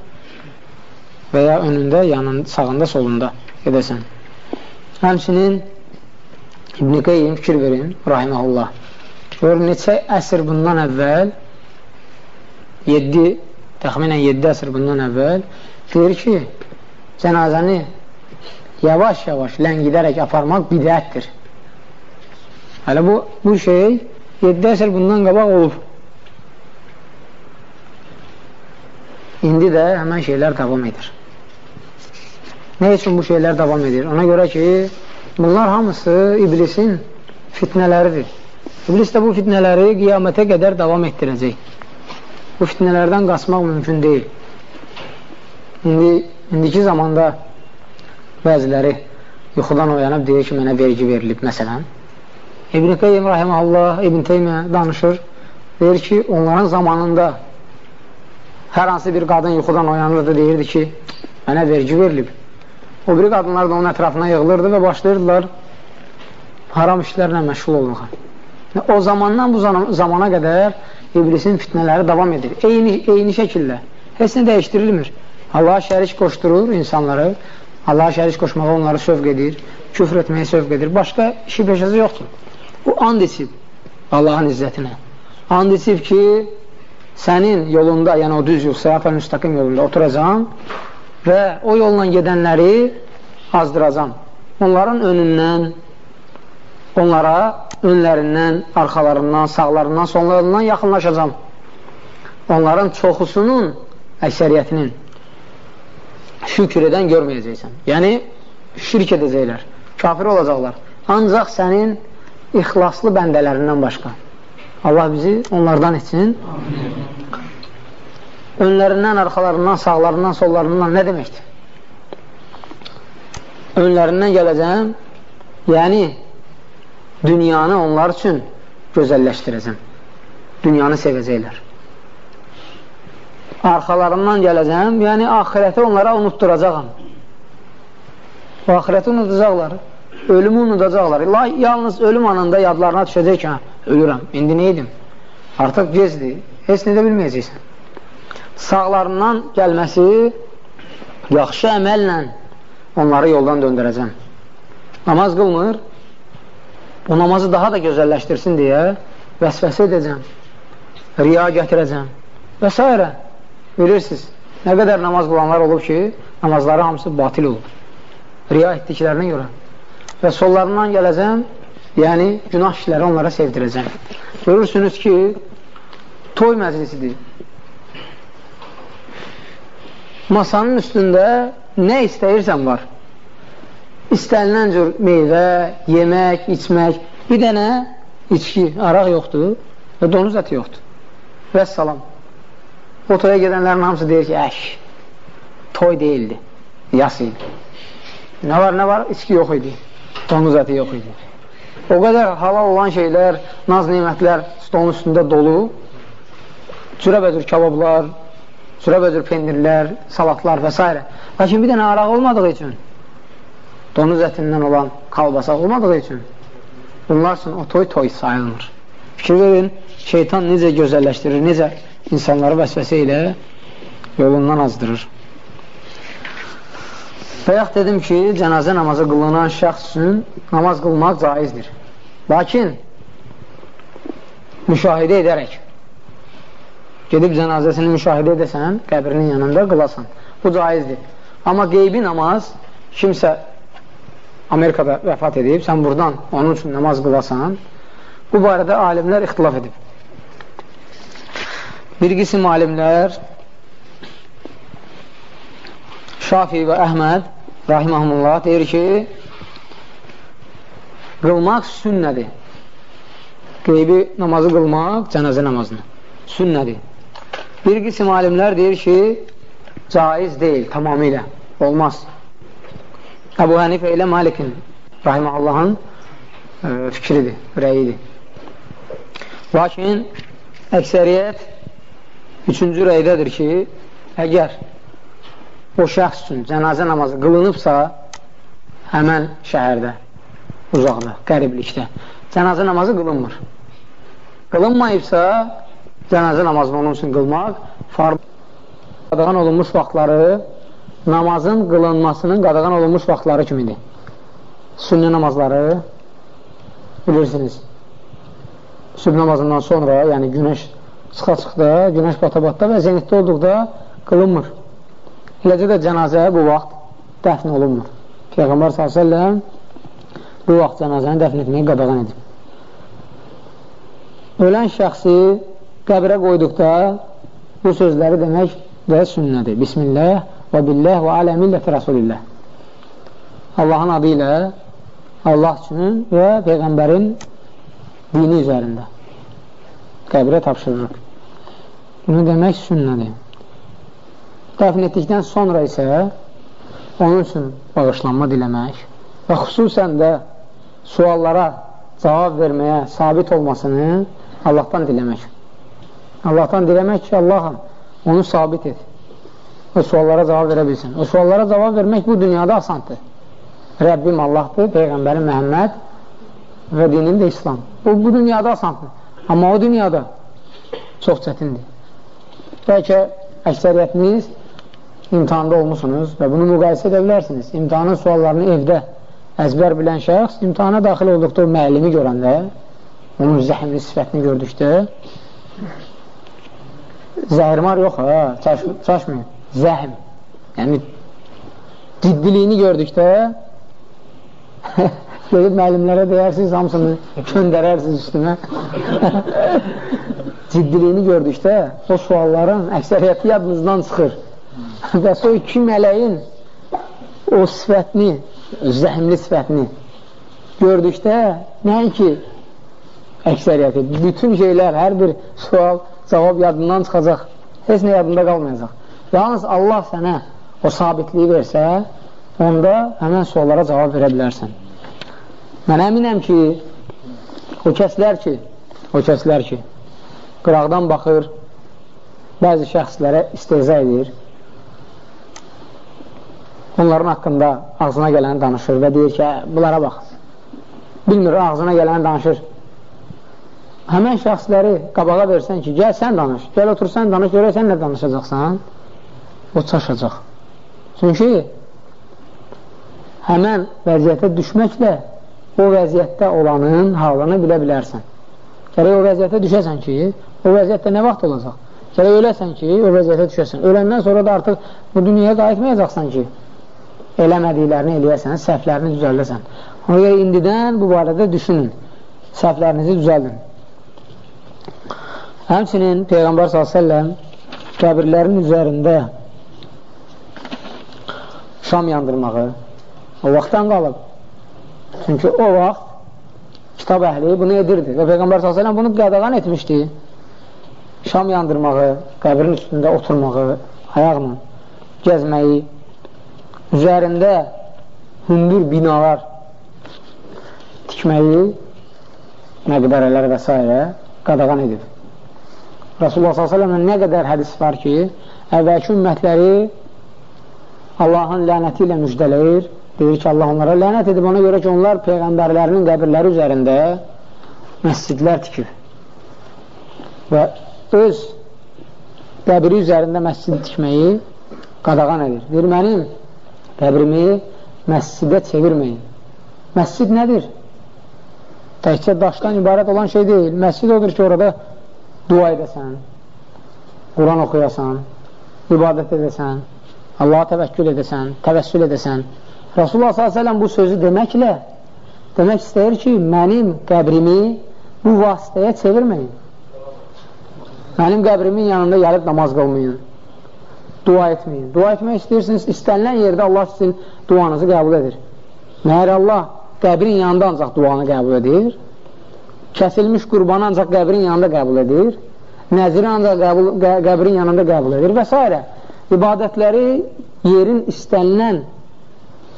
və ya önündə, yanın, sağında, solunda gedəsən. Həmçinin İbn-i Qeyyim fikir verin, rahiməhullah. Gör, neçə əsr bundan əvvəl 7, təxminən 7 əsr bundan əvvəl deyir ki, cənazəni yavaş-yavaş ləngidərək aparmaq bidətdir. Hələ bu, bu şey 7 əsr bundan qabaq olub. İndi də həmən şeylər davam edir. Nə üçün bu şeylər davam edir? Ona görə ki, bunlar hamısı iblisin fitnələridir. İblis də bu fitnələri qiyamətə qədər davam etdirəcək. Bu fitnələrdən qaçmaq mümkün deyil. İndi, indiki zamanda bəziləri yuxudan oyanıb deyir ki, mənə vergi verilib, məsələn. İbn-i Qeyyim Rahiməllah, İbn Teymiyyə danışır, deyir ki, onların zamanında hər hansı bir qadın yuxudan oyanırdı, deyirdi ki, mənə vergi verilib. O biri qadınlar da onun ətrafına yığılırdı və başlayırdılar haram işlərlə məşğul olmağa. O zamandan bu zamana qədər iblisin fitnələri davam edir. Eyni, eyni şəkildə. Heç nə dəyişdirilmir. Allaha şərik qoşdurur insanları. Allaha şərik qoşmağa onları sövq edir. Küfr etməyə sövq edir. Başqa işi peşəsi yoxdur. Bu and içib Allahın izzətinə. And içib ki, sənin yolunda, yəni o düz yol, sərafə müstəqim yolunda oturacam və o yolla gedənləri azdıracam. Onların önündən, onlara önlərindən, arxalarından, sağlarından, sonlarından yaxınlaşacam. Onların çoxusunun, əksəriyyətinin şükür edən görməyəcəksən. Yəni, şirk edəcəklər, kafir olacaqlar. Ancaq sənin ixlaslı bəndələrindən başqa. Allah bizi onlardan etsin. Önlərindən, arxalarından, sağlarından, sollarından nə deməkdir? Önlərindən gələcəm, yəni dünyanı onlar üçün gözəlləşdirəcəm. Dünyanı sevəcəklər. Arxalarından gələcəm, yəni ahirəti onlara unutturacaqam. O ahirəti unutacaqlar ölümü unudacaqlar. Yalnız ölüm anında yadlarına düşəcək ki, ölürəm, indi nə edim? Artıq gezdir, heç nə də bilməyəcəksən. Sağlarından gəlməsi yaxşı əməllə onları yoldan döndürəcəm. Namaz qılmır, bu namazı daha da gözəlləşdirsin deyə vəsvəsə edəcəm, riya gətirəcəm və s. Bilirsiniz, nə qədər namaz qılanlar olub ki, namazları hamısı batil olub. Riya etdiklərinə görə və sollarından gələcəm, yəni günah işləri onlara sevdirəcəm. Görürsünüz ki, toy məclisidir. Masanın üstündə nə istəyirsən var. İstənilən cür meyvə, yemək, içmək, bir dənə içki, araq yoxdur və donuz əti yoxdur. Və salam. O toya gedənlərin hamısı deyir ki, əş, toy deyildi, yas idi. Nə var, nə var? İçki yox idi donuz əti yox idi. O qədər halal olan şeylər, naz nimətlər stolun üstündə dolu, cürəbəcür kabablar, cürəbəcür pendirlər, salatlar və s. Lakin bir dənə araq olmadığı üçün, donuz ətindən olan kalbasaq olmadığı üçün, bunlar üçün o toy toy sayılmır. Fikir verin, şeytan necə gözəlləşdirir, necə insanları vəsvəsə ilə yolundan azdırır. Bayaq dedim ki, cənazə namazı qılınan şəxs üçün namaz qılmaq caizdir. Lakin müşahidə edərək gedib cənazəsini müşahidə edəsən, qəbrinin yanında qılasan. Bu caizdir. Amma qeybi namaz kimsə Amerikada vəfat edib, sən buradan onun üçün namaz qılasan, bu barədə alimlər ixtilaf edib. Bir qisim alimlər Şafi və Əhməd rahiməhumullah deyir ki, qılmaq sünnədir. Qeybi namazı qılmaq cənazə namazını. Sünnədir. Bir qism alimlər deyir ki, caiz deyil tamamilə. Olmaz. Əbu Hənifə ilə Malikin Rahiməllahın e, fikridir, rəyidir. Lakin əksəriyyət üçüncü rəydədir ki, əgər o şəxs üçün cənazə namazı qılınıbsa, həmən şəhərdə, uzaqda, qəriblikdə cənazə namazı qılınmır. Qılınmayıbsa, cənazə namazını onun üçün qılmaq farz qadağan olunmuş vaxtları namazın qılınmasının qadağan olunmuş vaxtları kimidir. Sünnə namazları bilirsiniz. Sübh namazından sonra, yəni günəş çıxa-çıxda, günəş bata-batda və zenitdə olduqda qılınmır. Eləcə də cənazə bu vaxt dəfn olunmur. Peyğəmbər s.ə.v bu vaxt cənazəni dəfn etməyi qadağan edib. Ölən şəxsi qəbrə qoyduqda bu sözləri demək və sünnədir. Bismillah və billah və alə milləti Rasulillah. Allahın adı ilə Allah üçün və Peyğəmbərin dini üzərində qəbrə tapşırırıq. Bunu demək sünnədir. Dəfn etdikdən sonra isə onun üçün bağışlanma diləmək və xüsusən də suallara cavab verməyə sabit olmasını Allahdan diləmək. Allahdan diləmək ki, Allahım, onu sabit et. O suallara cavab verə bilsin. O suallara cavab vermək bu dünyada asandır. Rəbbim Allahdır, Peyğəmbərim Məhəmməd və dinin də İslam. Bu, bu dünyada asandır. Amma o dünyada çox çətindir. Bəlkə əksəriyyətiniz imtihanda olmusunuz və bunu müqayisə edə bilərsiniz. İmtihanın suallarını evdə əzbər bilən şəxs imtihana daxil olduqda o müəllimi görəndə, onun zəhmli sifətini gördükdə zəhrimar yox, çaş, çaşmayın, zəhm. Yəni, ciddiliyini gördükdə Gedib müəllimlərə deyərsiniz, hamısını göndərərsiniz üstünə. Ciddiliyini gördükdə o sualların əksəriyyəti yadınızdan çıxır. Və o iki mələyin o sifətini, zəhmli sifətini gördükdə nəinki əksəriyyəti, bütün şeylər, hər bir sual, cavab yadından çıxacaq. Heç nə yadında qalmayacaq. Yalnız Allah sənə o sabitliyi versə, onda həmən suallara cavab verə bilərsən. Mən əminəm ki, o kəslər ki, o kəslər ki, qıraqdan baxır, bəzi şəxslərə isteza edir, onların haqqında ağzına gələni danışır və deyir ki, bunlara bax, bilmir, ağzına gələni danışır. Həmən şəxsləri qabağa versən ki, gəl sən danış, gəl otur sən danış, görək sən nə danışacaqsan, o çaşacaq. Çünki həmən vəziyyətə düşməklə o vəziyyətdə olanın halını bilə bilərsən. Gərək o vəziyyətə düşəsən ki, o vəziyyətdə nə vaxt olacaq? Gərək öləsən ki, o vəziyyətə düşəsən. Öləndən sonra da artıq bu dünyaya qayıtmayacaqsan ki, eləmədiklərini eləyəsən, səhvlərini düzəldəsən. Ona görə indidən bu barədə düşünün, səhvlərinizi düzəldin. Həmçinin Peyğəmbər s.ə.v qəbirlərin üzərində şam yandırmağı o vaxtdan qalıb. Çünki o vaxt kitab əhli bunu edirdi və Peyğəmbər s.ə.v bunu qadağan etmişdi. Şam yandırmağı, qəbrin üstündə oturmağı, ayaqla gəzməyi, üzərində hündür binalar tikməyi, məqbərələr və s. qadağan edib. Rasulullah s.ə.v nə qədər hədis var ki, əvvəlki ümmətləri Allahın lənəti ilə müjdələyir Deyir ki, Allah onlara lənət edib ona görə ki, onlar Peyğəmbərlərinin qəbirləri üzərində məscidlər tikib. Və öz qəbiri üzərində məscid tikməyi qadağan edir. Deyir, mənim qəbrimi məscidə çevirməyin. Məscid nədir? Təkcə daşdan ibarət olan şey deyil. Məscid odur ki, orada dua edəsən, Quran oxuyasan, ibadət edəsən, Allaha təvəkkül edəsən, təvəssül edəsən, Rasulullah s.ə.v bu sözü deməklə demək istəyir ki, mənim qəbrimi bu vasitəyə çevirməyin. Mənim qəbrimin yanında gəlib namaz qılmayın. Dua etməyin. Dua etmək istəyirsiniz, istənilən yerdə Allah sizin duanızı qəbul edir. Məhər Allah qəbrin yanında ancaq duanı qəbul edir. Kəsilmiş qurbanı ancaq qəbrin yanında qəbul edir. Nəziri ancaq qəbul, qə, qəbrin yanında qəbul edir və s. İbadətləri yerin istənilən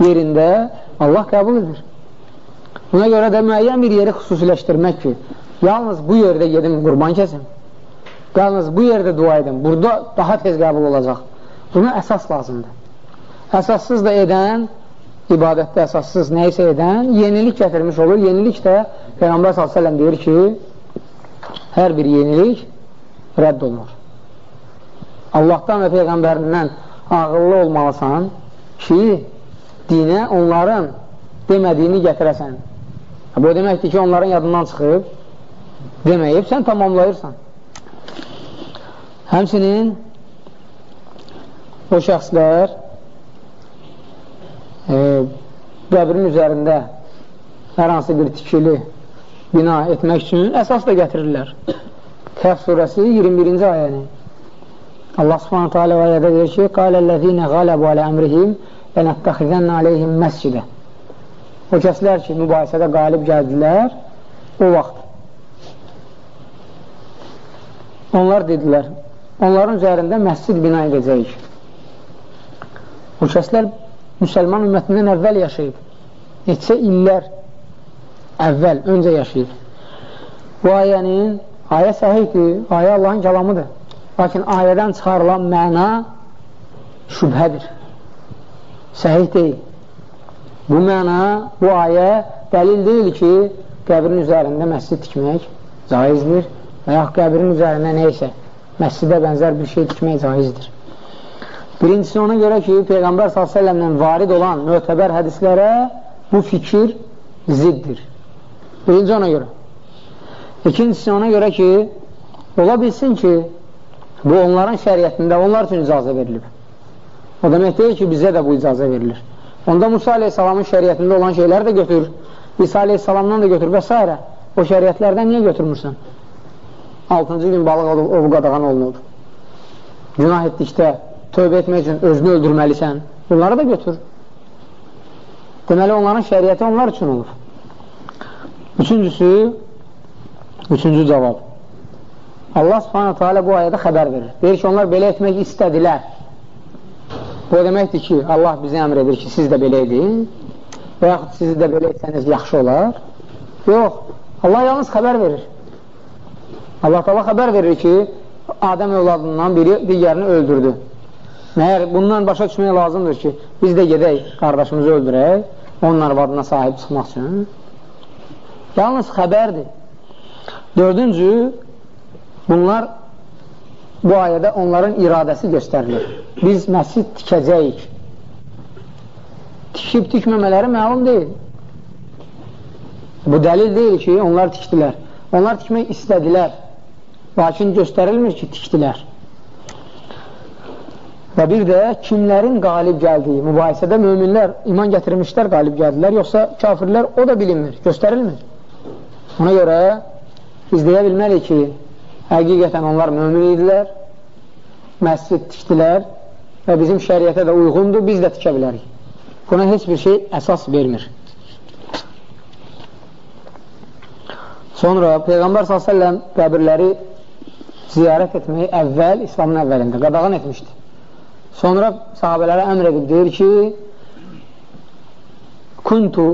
yerində Allah qəbul edir. Buna görə də müəyyən bir yeri xüsusiləşdirmək ki, yalnız bu yerdə gedim qurban kəsim, yalnız bu yerdə dua edim, burada daha tez qəbul olacaq. Buna əsas lazımdır. Əsassız da edən, ibadətdə əsassız nəyisə edən, yenilik gətirmiş olur. Yenilik də Peyğəmbər s.ə.v deyir ki, hər bir yenilik rədd olunur. Allahdan və Peyğəmbərindən ağıllı olmalısan ki, dinə onların demədiyini gətirəsən. Bu deməkdir ki, onların yadından çıxıb, deməyib, sən tamamlayırsan. Həmsinin o şəxslər e, qəbrin üzərində hər hansı bir tikili bina etmək üçün əsas da gətirirlər. Kəhv surəsi 21-ci ayəni. Allah subhanətə alə ayədə deyir ki, Qaləl-ləzinə qaləbu alə əmrihim lənəttəxizənə aleyhim məscidə. O kəslər ki, mübahisədə qalib gəldilər, o vaxt onlar dedilər, onların üzərində məscid bina edəcəyik. O kəslər müsəlman ümmətindən əvvəl yaşayıb. Neçə illər əvvəl, öncə yaşayıb. Bu ayənin, ayə səhiydir, ayə Allahın kəlamıdır. Lakin ayədən çıxarılan məna şübhədir. Səhih deyil. Bu məna, bu ayə dəlil deyil ki, qəbrin üzərində məscid tikmək caizdir və yaxud qəbrin üzərində neysə, məscidə bənzər bir şey tikmək caizdir. Birincisi ona görə ki, Peyğəmbər s.ə.v-lə varid olan mötəbər hədislərə bu fikir ziddir. Birinci ona görə. İkincisi ona görə ki, ola bilsin ki, bu onların şəriətində onlar üçün icazə verilib. O demək deyil ki, bizə də bu icazə verilir. Onda Musa aleyhissalamın şəriətində olan şeyləri də götür, İsa aleyhissalamdan da götür və s. O şəriətlərdən niyə götürmürsən? 6-cı gün balıq ovu qadağan olunub. Günah etdikdə tövbə etmək üçün özünü öldürməlisən, bunları da götür. Deməli, onların şəriəti onlar üçün olur. Üçüncüsü, üçüncü cavab. Allah subhanətə alə bu ayədə xəbər verir. Deyir ki, onlar belə etmək istədilər. Bu deməkdir ki, Allah bizə əmr edir ki, siz də belə edin və yaxud siz də belə etsəniz yaxşı olar. Yox, Allah yalnız xəbər verir. Allah Allah xəbər verir ki, Adəm övladından biri digərini öldürdü. Məyər bundan başa düşmək lazımdır ki, biz də gedək, qardaşımızı öldürək, onun arvadına sahib çıxmaq üçün. Yalnız xəbərdir. Dördüncü, bunlar bu ayədə onların iradəsi göstərilir. Biz məsid tikəcəyik. Tikib tikməmələri məlum deyil. Bu dəlil deyil ki, onlar tikdilər. Onlar tikmək istədilər. Lakin göstərilmir ki, tikdilər. Və bir də kimlərin qalib gəldiyi mübahisədə möminlər iman gətirmişlər, qalib gəldilər, yoxsa kafirlər o da bilinmir, göstərilmir. Ona görə biz deyə bilməliyik ki, həqiqətən onlar mömin idilər, məscid tikdilər və bizim şəriətə də uyğundur, biz də tikə bilərik. Buna heç bir şey əsas vermir. Sonra Peyğəmbər s.ə.v qəbirləri ziyarət etməyi əvvəl, İslamın əvvəlində qadağan etmişdi. Sonra sahabələrə əmr edib, deyir ki, Kuntu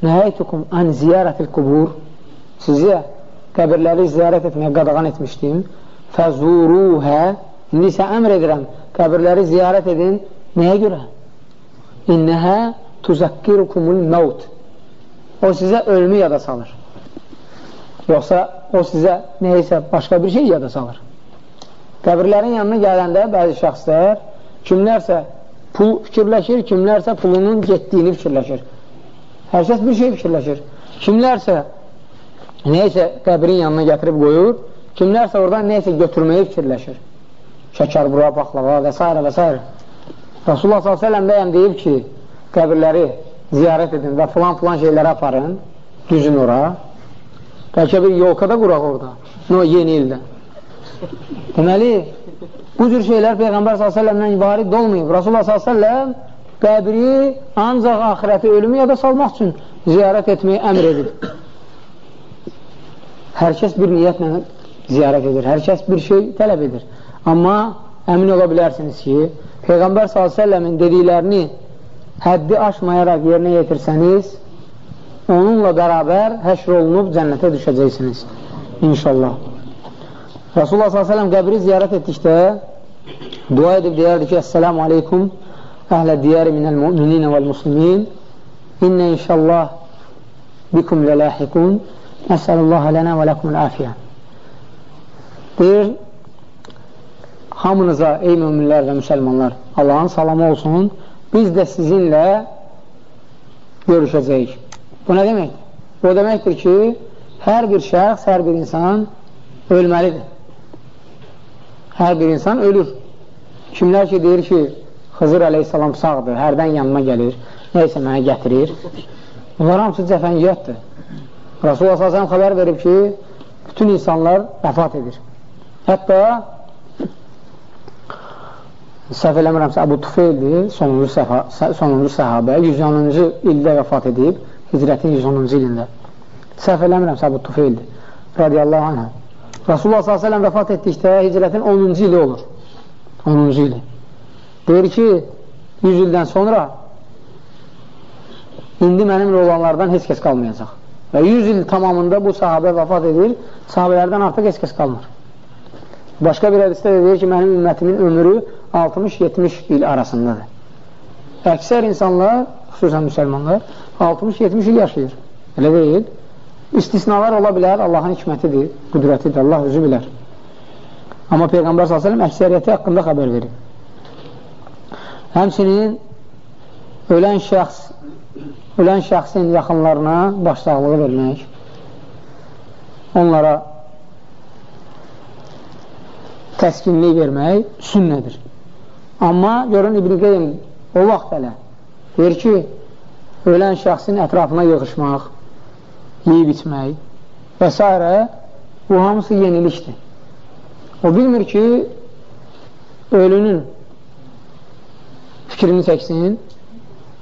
nəhəytukum ən ziyarətil qubur Sizə qəbirləri ziyarət etməyə qadağan etmişdim. Fəzuruhə İndi isə əmr edirəm, qəbirləri ziyarət edin. Nəyə görə? İnnəhə tuzakkirukumul məvd O sizə ölümü yada salır. Yoxsa o sizə neysə başqa bir şey yada salır. Qəbirlərin yanına gələndə bəzi şəxslər Kimlərsə pul fikirləşir, kimlərsə pulunun getdiyini fikirləşir. Hər kəs bir şey fikirləşir. Kimlərsə neysə qəbrin yanına gətirib qoyur, kimlərsə oradan neysə götürməyi fikirləşir. Şəkər bura, baklava və s. və s. Rasulullah s.ə.v bəyəm deyib ki, qəbirləri ziyarət edin və filan-filan şeyləri aparın, düzün ora. Bəlkə bir yolkada quraq orada, no, yeni ildə. Deməli, Bu cür şeylər Peyğəmbər s.ə.v-dən varid olmayıb. Rasulullah s.ə.v qəbri ancaq axirəti ölümü yada salmaq üçün ziyarət etməyi əmr edib. Hər kəs bir niyyətlə ziyarət edir, hər kəs bir şey tələb edir. Amma əmin ola bilərsiniz ki, Peyğəmbər s.ə.v-in dediklərini həddi aşmayaraq yerinə yetirsəniz, onunla bərabər həşr olunub cənnətə düşəcəksiniz. İnşallah. Rasulullah s.ə.v qəbri ziyarət etdikdə dua edib deyərdi ki, Əssəlamu aleykum əhlə diyəri minəl müminə vəl muslimin İnnə inşallah bikum lələhikun Nəsəlullaha lənə və ləkumul afiyyə Deyir, hamınıza, ey müminlər və müsəlmanlar, Allahın salamı olsun, biz də sizinlə görüşəcəyik. Bu nə deməkdir? Bu deməkdir ki, hər bir şəxs, hər bir insan ölməlidir. Hər bir insan ölür. Kimlər ki, deyir ki, Xızır əleyhissalam sağdır, hərdən yanıma gəlir, neysə mənə gətirir. Bunlar hamısı cəfəngiyyətdir. Rasulullah s.ə.v xəbər verib ki, bütün insanlar vəfat edir. Hətta səhv eləmirəmsə Əbu Tufeyldir, sonuncu, səha, sonuncu səhabə, 110-cu ildə vəfat edib, hicrətin 110-cu ilində. Səhv eləmirəmsə Əbu Tufeyldir, radiyallahu anhə. Rasulullah s.ə.v vəfat etdikdə hicrətin 10-cu ili olur. 10-cu ili. Deyir ki, 100 ildən sonra indi mənimlə olanlardan heç kəs qalmayacaq. Və 100 il tamamında bu sahabə vəfat edir, sahabələrdən artıq heç kəs qalmır. Başqa bir hədisdə də deyir ki, mənim ümmətimin ömrü 60-70 il arasındadır. Əksər insanlar, xüsusən müsəlmanlar, 60-70 il yaşayır. Elə deyil. İstisnalar ola bilər, Allahın hikmətidir, qüdrətidir, Allah özü bilər. Amma Peyğəmbər s.ə.v əksəriyyəti haqqında xəbər verir. Həmçinin ölən şəxs ölən şəxsin yaxınlarına başsağlığı vermək, onlara təskinlik vermək sünnədir. Amma görün İbn-i Qeym o vaxt hələ deyir ki, ölən şəxsin ətrafına yığışmaq, yeyib içmək və s. bu hamısı yenilikdir. O bilmir ki, ölünün fikrini çəksin,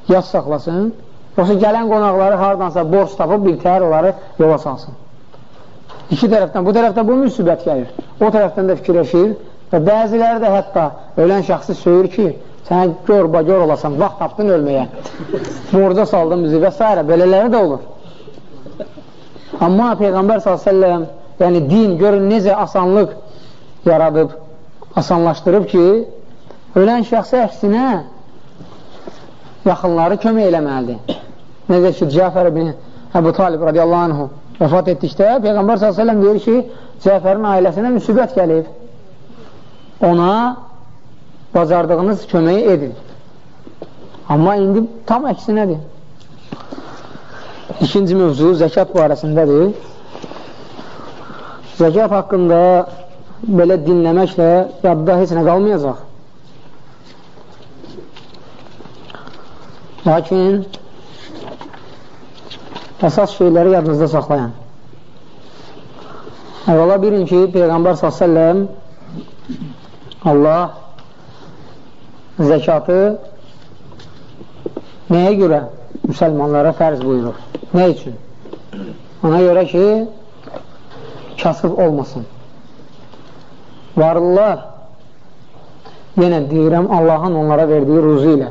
yaz saxlasın, yoxsa gələn qonaqları haradansa borç tapıb bir təhər onları yola salsın. İki tərəfdən, bu tərəfdən bu müsibət gəlir. O tərəfdən də fikirləşir və bəziləri də hətta ölən şəxsi söyür ki, sənə gör, bagör olasan, vaxt tapdın ölməyə, borca saldın bizi və s. Belələri də olur. Amma Peyğəmbər s.ə.v yəni din, görün necə asanlıq yaradıb, asanlaşdırıb ki, ölən şəxsi əksinə yaxınları kömək eləməlidir. Necə ki, Cəfər ibn Əbu Talib radiyallahu anhu vəfat etdikdə Peyğəmbər s.ə.v deyir ki, Cəfərin ailəsinə müsibət gəlib. Ona bacardığınız köməyi edin. Amma indi tam əksinədir. İkinci mövzu zəkat barəsindədir. Zəkat haqqında belə dinləməklə yadda heç nə qalmayacaq. Lakin əsas şeyləri yadınızda saxlayan. Əvvəla bilin ki, Peyğəmbər s.ə.v Allah zəkatı nəyə görə müsəlmanlara fərz buyurur? Nə üçün? Ona görə ki, kasıb olmasın. Varlılar, yenə deyirəm, Allahın onlara verdiyi ruzu ilə.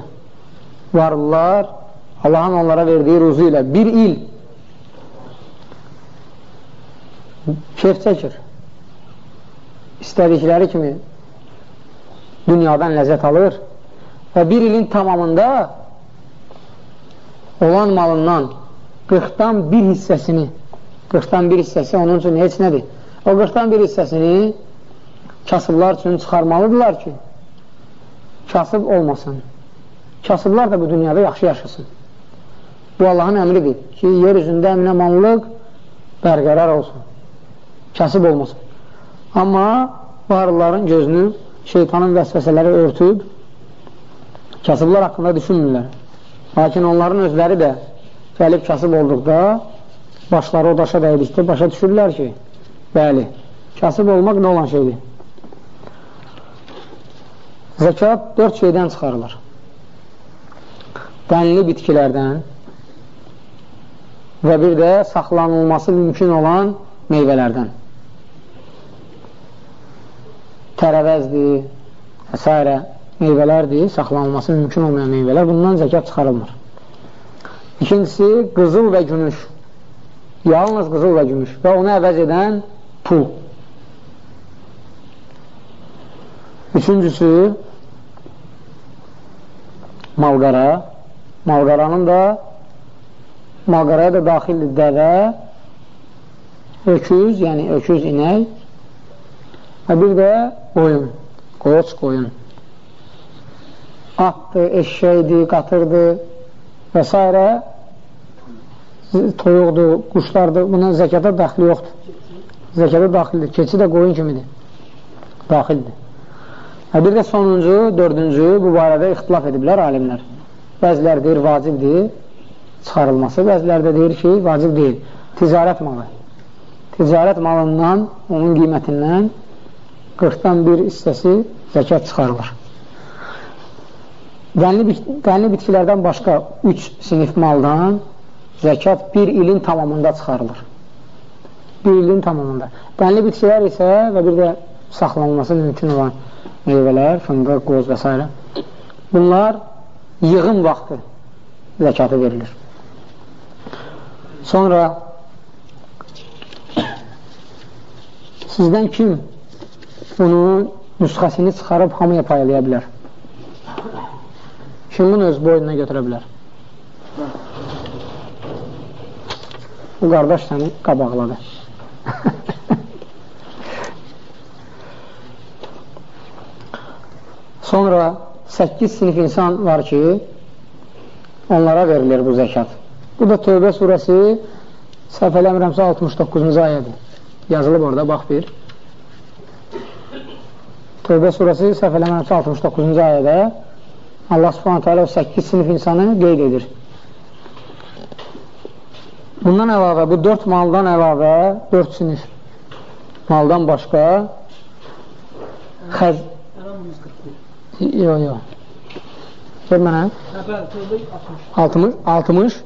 Varlılar, Allahın onlara verdiyi ruzu ilə bir il keyf çəkir. İstədikləri kimi dünyadan ləzzət alır və bir ilin tamamında olan malından 40-dan bir hissəsini 40-dan bir hissəsi onun üçün heç nədir. O 40-dan bir hissəsini kasıblar üçün çıxarmalıdırlar ki, kasıb olmasın. Kasıblar da bu dünyada yaxşı yaşasın. Bu Allahın əmridir ki, yer üzündə əminəmanlıq bərqərar olsun kasıb olmasın. Amma varlıların gözünü şeytanın vəsvəsələri örtüb kasıblar haqqında düşünmürlər. Lakin onların özləri də gəlib kasıb olduqda başları o daşa dəydikdə başa düşürlər ki, bəli, kasıb olmaq nə olan şeydir? Zəkat dörd şeydən çıxarılır. Dənli bitkilərdən və bir də saxlanılması mümkün olan meyvələrdən. Tərəvəzdir və s. meyvələrdir, saxlanılması mümkün olmayan meyvələr. Bundan zəkat çıxarılmır. İkincisi, qızıl və gümüş. Yalnız qızıl və gümüş və onu əvəz edən pul. Üçüncüsü, malqara. Malqaranın da malqaraya da daxildir dəvə, öküz, yəni öküz inək və bir də qoyun, qoç qoyun. Atdır, eşşəkdir, qatırdır və s. toyuqdur, quşlardır, buna zəkata daxili yoxdur. Zəkata daxildir, keçi də qoyun kimidir, daxildir. Və bir də sonuncu, dördüncü, bu barədə ixtilaf ediblər alimlər. Bəzilər deyir, vacibdir, çıxarılması, bəziləri də deyir ki, vacib deyil. Ticarət malı. Ticarət malından, onun qiymətindən 40-dan bir hissəsi zəkat çıxarılır. Qənli, qənli bitkilərdən başqa 3 sinif maldan zəkat bir ilin tamamında çıxarılır. Bir ilin tamamında. Qənli bitkilər isə və bir də saxlanılması mümkün olan meyvələr, fındıq, qoz və s. Bunlar yığım vaxtı zəkatı verilir. Sonra sizdən kim bunun nüsxəsini çıxarıb hamıya paylaya bilər? Kim bunu öz boynuna götürə bilər? Bu qardaş səni qabaqladı. Sonra 8 sinif insan var ki, onlara verilir bu zəkat. Bu da Tövbə surəsi səhv eləmirəmsə 69-cu ayədir. Yazılıb orada, bax bir. Tövbə surəsi səhv eləmirəmsə 69-cu ayədə Allah subhanətə alə 8 sinif insanı qeyd edir. Bundan əlavə, bu 4 maldan əlavə 4 sinif maldan başqa xəz... Yox, yox. Ver mənə. 60. 60.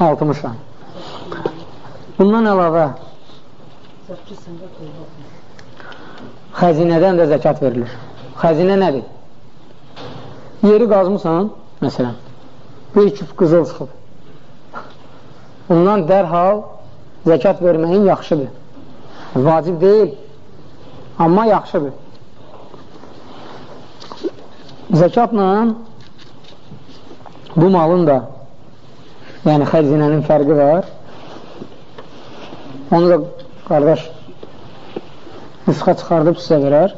60-a. Bundan əlavə xəzinədən də zəkat verilir. Xəzinə nədir? Yeri qazmısan, məsələn, bir küp qızıl çıxıb. Bundan dərhal zəkat verməyin yaxşıdır. Vacib deyil, amma yaxşıdır. Zəkatla bu malın da yəni xəzinənin fərqi var. Onu da qardaş nüsxa çıxardıb sizə verər.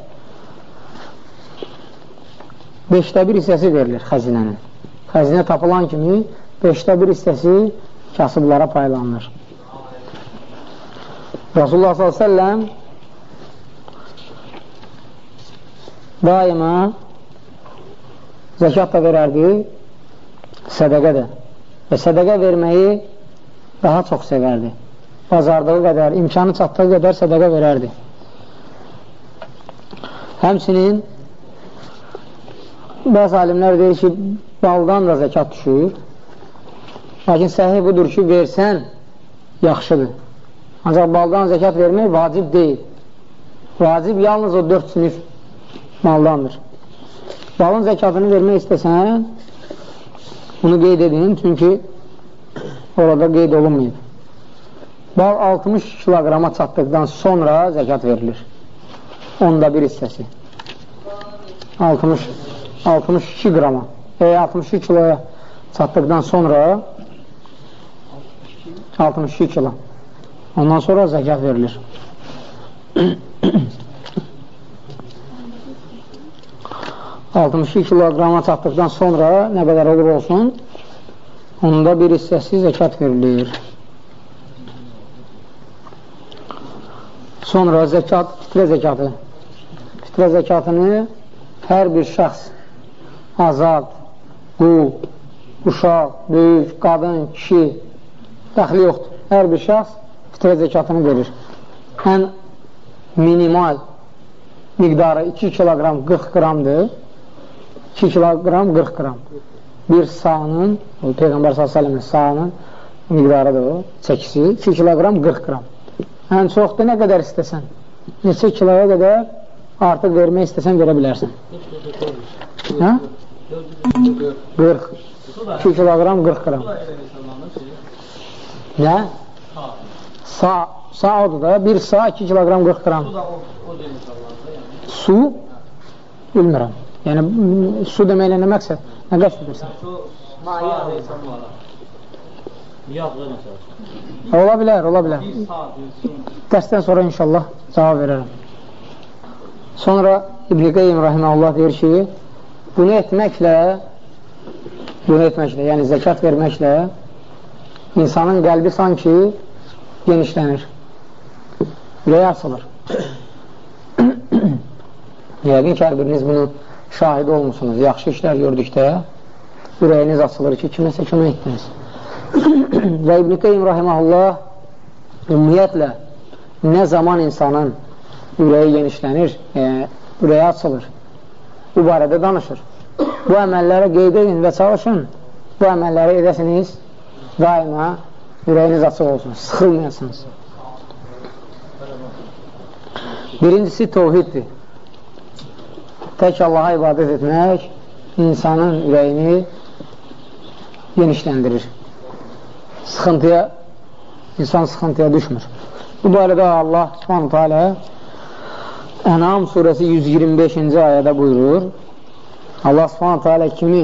Beşdə bir hissəsi verilir xəzinənin. Xəzinə tapılan kimi beşdə bir hissəsi kasıblara paylanır. Rasulullah s.ə.v daima zəkat da verərdi, sədəqə də və sədəqə verməyi daha çox sevərdi. Bazardığı qədər, imkanı çatdığı qədər sədəqə verərdi. Həmsinin bəzi alimlər deyir ki, baldan da zəkat düşür. Lakin səhih budur ki, versən yaxşıdır. Ancaq baldan zəkat vermək vacib deyil. Vacib yalnız o dörd sinif maldandır. Balın zəkatını vermək istəsən, Bunu qeyd edin, çünki orada qeyd olunmayıb. Bal 60 kilograma çatdıqdan sonra zəkat verilir. Onda bir hissəsi. 60, 62 qrama. E, 62 kiloya çatdıqdan sonra 62 kilo. Ondan sonra zəkat verilir. 62 kilograma çatdıqdan sonra nə qədər olur olsun, onda bir hissəsi zəkat verilir. Sonra zəkat, fitrə zəkatı. Fitrə zəkatını hər bir şəxs, azad, qul, uşaq, böyük, qadın, kişi, dəxli yoxdur. Hər bir şəxs fitrə zəkatını verir. Ən minimal miqdarı 2 kiloqram 40 qramdır. 2 kiloqram 40 qram. bir sağının, Peyğəmbər s.ə.v-in sağının miqdarıdır o, çəkisi, 2 kiloqram 40 qram. Ən çox da nə qədər istəsən, neçə kiloya qədər artıq vermək istəsən verə bilərsən. Hə? 40. 2 kiloqram 40 qram. Nə? Sa, sa odur da, bir sa 2 kiloqram 40 qram. Su, bilmirəm. Yəni, su deməklə nə məqsəd? Nə edirsən? Yağlı məsələn. Ola bilər, ola bilər. Dərsdən sonra inşallah cavab verərəm. Sonra İbn-i Qeym Rahiməllah deyir ki, bunu etməklə, bunu etməklə, yəni zəkat verməklə insanın qəlbi sanki genişlənir, ürəyə açılır. Yəqin ki, hər biriniz bunu şahid olmuşsunuz. Yaxşı işlər gördükdə ürəyiniz açılır ki, kiməsə kömək etdiniz. Və İbn-i Qeym Rahiməhullah ümumiyyətlə nə zaman insanın ürəyi genişlənir, e, ürəyi açılır, bu barədə danışır. Bu əməlləri qeyd edin və çalışın. Bu əməlləri edəsiniz, daima ürəyiniz açıq olsun, sıxılmayasınız. Birincisi tovhiddir. Tək Allaha ibadət etmək insanın ürəyini genişləndirir. Sıxıntıya, insan sıxıntıya düşmür. Bu barədə Allah subhanətə alə Ənam surəsi 125-ci ayədə buyurur Allah subhanətə alə kimi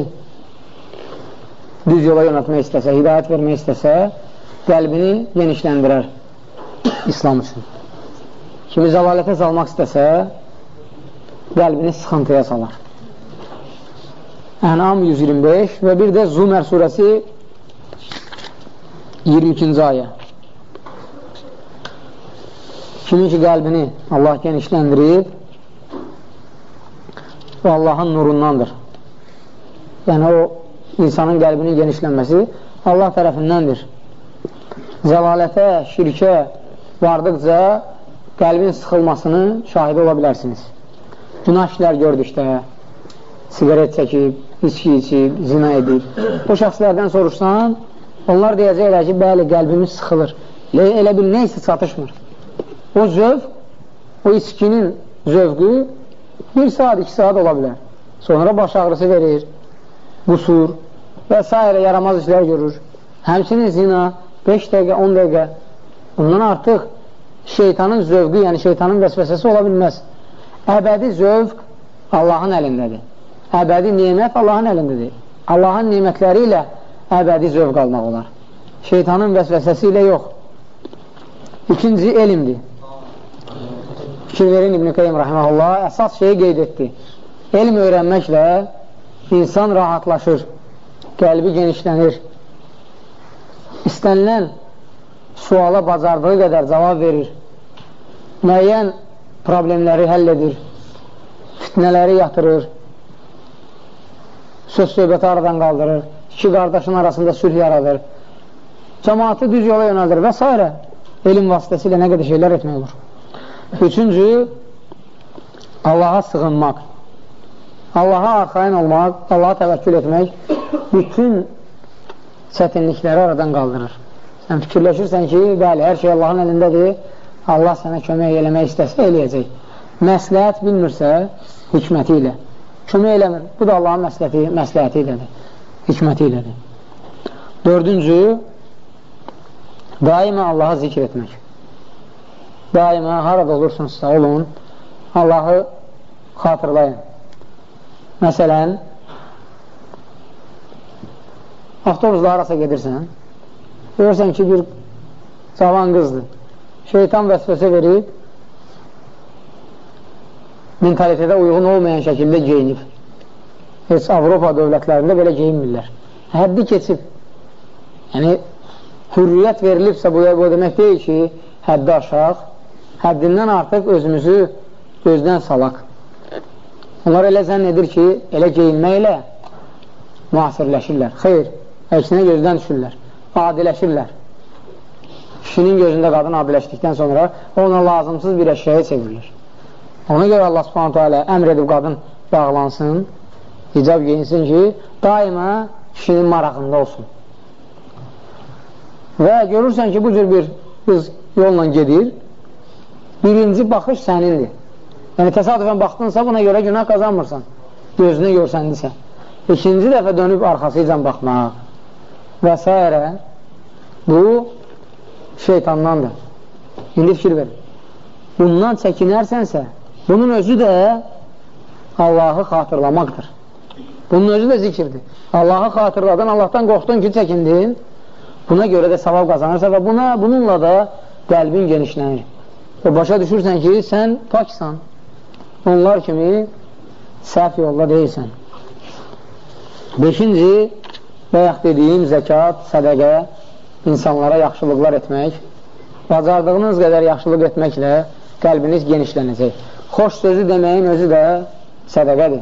düz yola yönətmək istəsə, hidayət vermək istəsə qəlbini genişləndirər İslam üçün. Kimi zəlalətə salmaq istəsə qəlbini sıxıntıya salar. Ənam 125 və bir də Zumər surəsi 22-ci ayə. Kimin ki qəlbini Allah genişləndirib o Allahın nurundandır. Yəni o insanın qəlbinin genişlənməsi Allah tərəfindəndir. Zəlalətə, şirkə vardıqca qəlbin sıxılmasını şahidi ola bilərsiniz. Günah işlər gördükdə, sigaret çəkib, içki içib, zina edib. Bu şəxslərdən soruşsan, onlar deyəcəklər ki, bəli, qəlbimiz sıxılır. Elə bil, nə isə çatışmır. O zövq, o içkinin zövqü bir saat, iki saat ola bilər. Sonra baş ağrısı verir, qusur və s. yaramaz işlər görür. Həmçinin zina 5 dəqiqə, 10 dəqiqə bundan artıq şeytanın zövqü, yəni şeytanın vəsvəsəsi ola bilməz. Əbədi zövq Allahın əlindədir. Əbədi nimət Allahın əlindədir. Allahın nimətləri ilə əbədi zövq almaq olar. Şeytanın vəsvəsəsi ilə yox. İkinci elmdir. Fikir verin İbn-i Qeym Rahiməhullah əsas şeyi qeyd etdi. Elm öyrənməklə insan rahatlaşır, qəlbi genişlənir. İstənilən suala bacardığı qədər cavab verir. Müəyyən problemləri həll edir, fitnələri yatırır, söz söhbəti aradan qaldırır, iki qardaşın arasında sülh yaradır, cəmaatı düz yola yönəldir və s. elm vasitəsilə nə qədər şeylər etmək olur. Üçüncü, Allaha sığınmaq, Allaha arxain olmaq, Allaha təvəkkül etmək bütün çətinlikləri aradan qaldırır. Sən fikirləşirsən ki, bəli, hər şey Allahın əlindədir, Allah sənə kömək eləmək istəsə, eləyəcək. Məsləhət bilmirsə, hikməti ilə. Kömək eləmir. Bu da Allahın məsləhəti, məsləhəti ilədir, hikməti ilədir. Dördüncü, daima Allahı zikr etmək. Daima harada olursunuzsa olun, Allahı xatırlayın. Məsələn, avtobusla harasa gedirsən, görürsən ki, bir cavan qızdır şeytan vəsvəsə verib mentalitədə uyğun olmayan şəkildə geyinib. Heç Avropa dövlətlərində belə geyinmirlər. Həddi keçib. Yəni, hürriyyət verilibsə bu, bu demək deyil ki, həddi aşaq, həddindən artıq özümüzü gözdən salaq. Onlar elə zənn edir ki, elə geyinməklə müasirləşirlər. Xeyr, əksinə gözdən düşürlər, adiləşirlər kişinin gözündə qadın adiləşdikdən sonra ona lazımsız bir əşyaya çevrilir. Ona görə Allah subhanətə alə əmr edib qadın bağlansın, hicab geyinsin ki, daima kişinin marağında olsun. Və görürsən ki, bu cür bir qız yolla gedir, birinci baxış sənindir. Yəni, təsadüfən baxdınsa, buna görə günah qazanmırsan. Gözünü görsəndisə. İkinci dəfə dönüb arxasıyla baxmaq və s. Bu, şeytandandır. İndi fikir verin. Bundan çəkinərsənsə, bunun özü də Allahı xatırlamaqdır. Bunun özü də zikirdir. Allahı xatırladın, Allahdan qorxdun ki, çəkindin, buna görə də savab qazanırsa və buna, bununla da qəlbin genişlənir. Və başa düşürsən ki, sən paksan, onlar kimi səhv yolda deyilsən. Beşinci, bayaq dediyim zəkat, sədəqə, insanlara yaxşılıqlar etmək, bacardığınız qədər yaxşılıq etməklə qəlbiniz genişlənəcək. Xoş sözü deməyin özü də sədəqədir.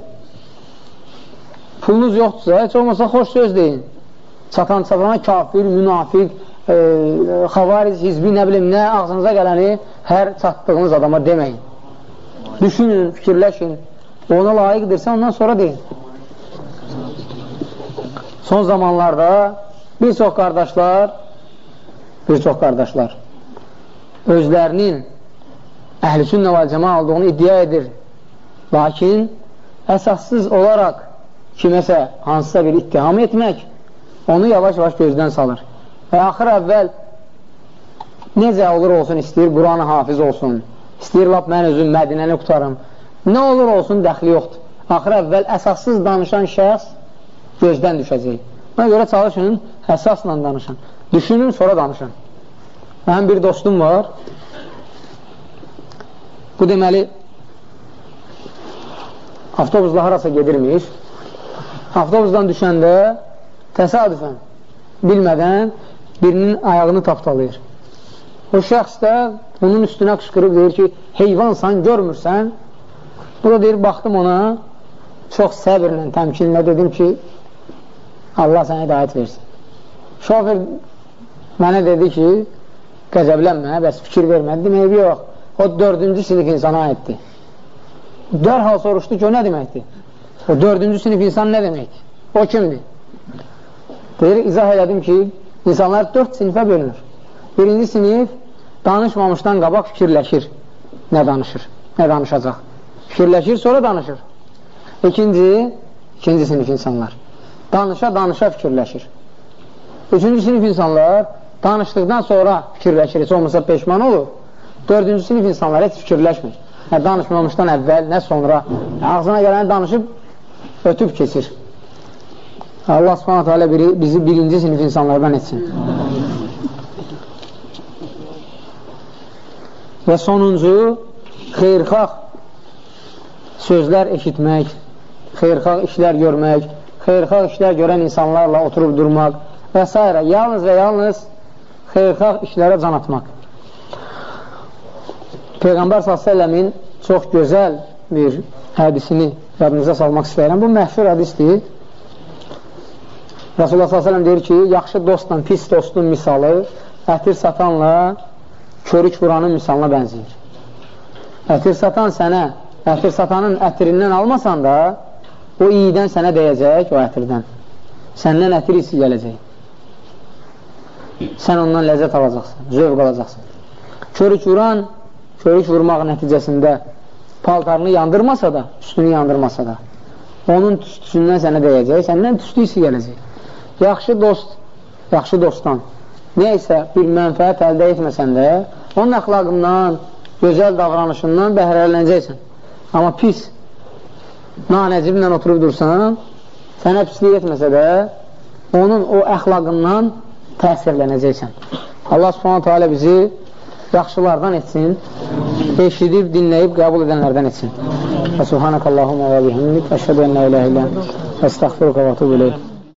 Pulunuz yoxdursa, heç olmasa xoş söz deyin. Çatan çatana kafir, münafiq, e, xavariz, hizbi, nə bilim, nə ağzınıza gələni hər çatdığınız adama deməyin. Düşünün, fikirləşin. Ona layiqdirsə, ondan sonra deyin. Son zamanlarda bir çox qardaşlar, bir çox qardaşlar özlərinin əhl-i sünnə və cəma olduğunu iddia edir. Lakin əsassız olaraq kiməsə hansısa bir ittiham etmək onu yavaş-yavaş gözdən salır. Və axır əvvəl necə olur olsun istəyir, Quranı hafiz olsun, istəyir lap mən özüm Mədinəni qutarım. Nə olur olsun, dəxli yoxdur. Axır əvvəl əsassız danışan şəxs gözdən düşəcək. Ona görə çalışın, əsasla danışın. Düşünün, sonra danışın. Mənim bir dostum var, Bu deməli, avtobusla harasa gedirmiş, avtobusdan düşəndə təsadüfən, bilmədən birinin ayağını tapdalayır. O şəxs də onun üstünə qışqırıb deyir ki, heyvansan, görmürsən. Bu da deyir, baxdım ona, çox səbirlə, təmkinlə dedim ki, Allah sənə hidayət versin. Şofer mənə dedi ki, qəzəblənmə, bəs fikir vermədi, demək yox. O dördüncü sinif insana aiddir. Dərhal soruşdu ki, o nə deməkdir? O dördüncü sinif insan nə deməkdir? O kimdir? Deyir, izah elədim ki, insanlar dörd sinifə bölünür. Birinci sinif danışmamışdan qabaq fikirləşir. Nə danışır? Nə danışacaq? Fikirləşir, sonra danışır. İkinci, ikinci sinif insanlar. Danışa-danışa fikirləşir. Üçüncü sinif insanlar danışdıqdan sonra fikirləşir, heç olmasa peşman olur. Dördüncü sinif insanlar heç fikirləşmir. Nə danışmamışdan əvvəl, nə sonra. Ağzına gələni danışıb, ötüb keçir. Allah subhanətə alə biri, bizi birinci sinif insanlardan etsin. Və sonuncu, xeyrxalq sözlər eşitmək, xeyrxalq işlər görmək, xeyrxalq işlər görən insanlarla oturub durmaq və s. Yalnız və yalnız xeyrxalq işlərə can atmaq. Peyğəmbər s.ə.v-in çox gözəl bir hədisini yadınıza salmaq istəyirəm. Bu məhşur hədisdir. Rasulullah s.ə.v deyir ki, yaxşı dostla pis dostun misalı ətir satanla körük vuranın misalına bənzəyir. Ətir satan sənə, ətir satanın ətirindən almasan da, o iyidən sənə dəyəcək, o ətirdən. Səndən ətir hissi gələcək. Sən ondan ləzzət alacaqsan, zövq alacaqsan. Körük vuran körük vurmaq nəticəsində paltarını yandırmasa da, üstünü yandırmasa da, onun tüstüsündən sənə dəyəcək, səndən tüstü hissi gələcək. Yaxşı dost, yaxşı dostdan neysə bir mənfəət əldə etməsən də, onun əxlaqından, gözəl davranışından bəhrələnəcəksən. Amma pis, nanəciblə oturub dursan, sənə pislik etməsə də, onun o əxlaqından təsirlənəcəksən. Allah subhanətə alə bizi yaxşılardan etsin, eşidib, dinləyib, qəbul edənlərdən etsin. Və subhanəkallahumma və bihəmdik, əşhədə ən la ilə ilə, əstəxfiruka və tubu iləyik.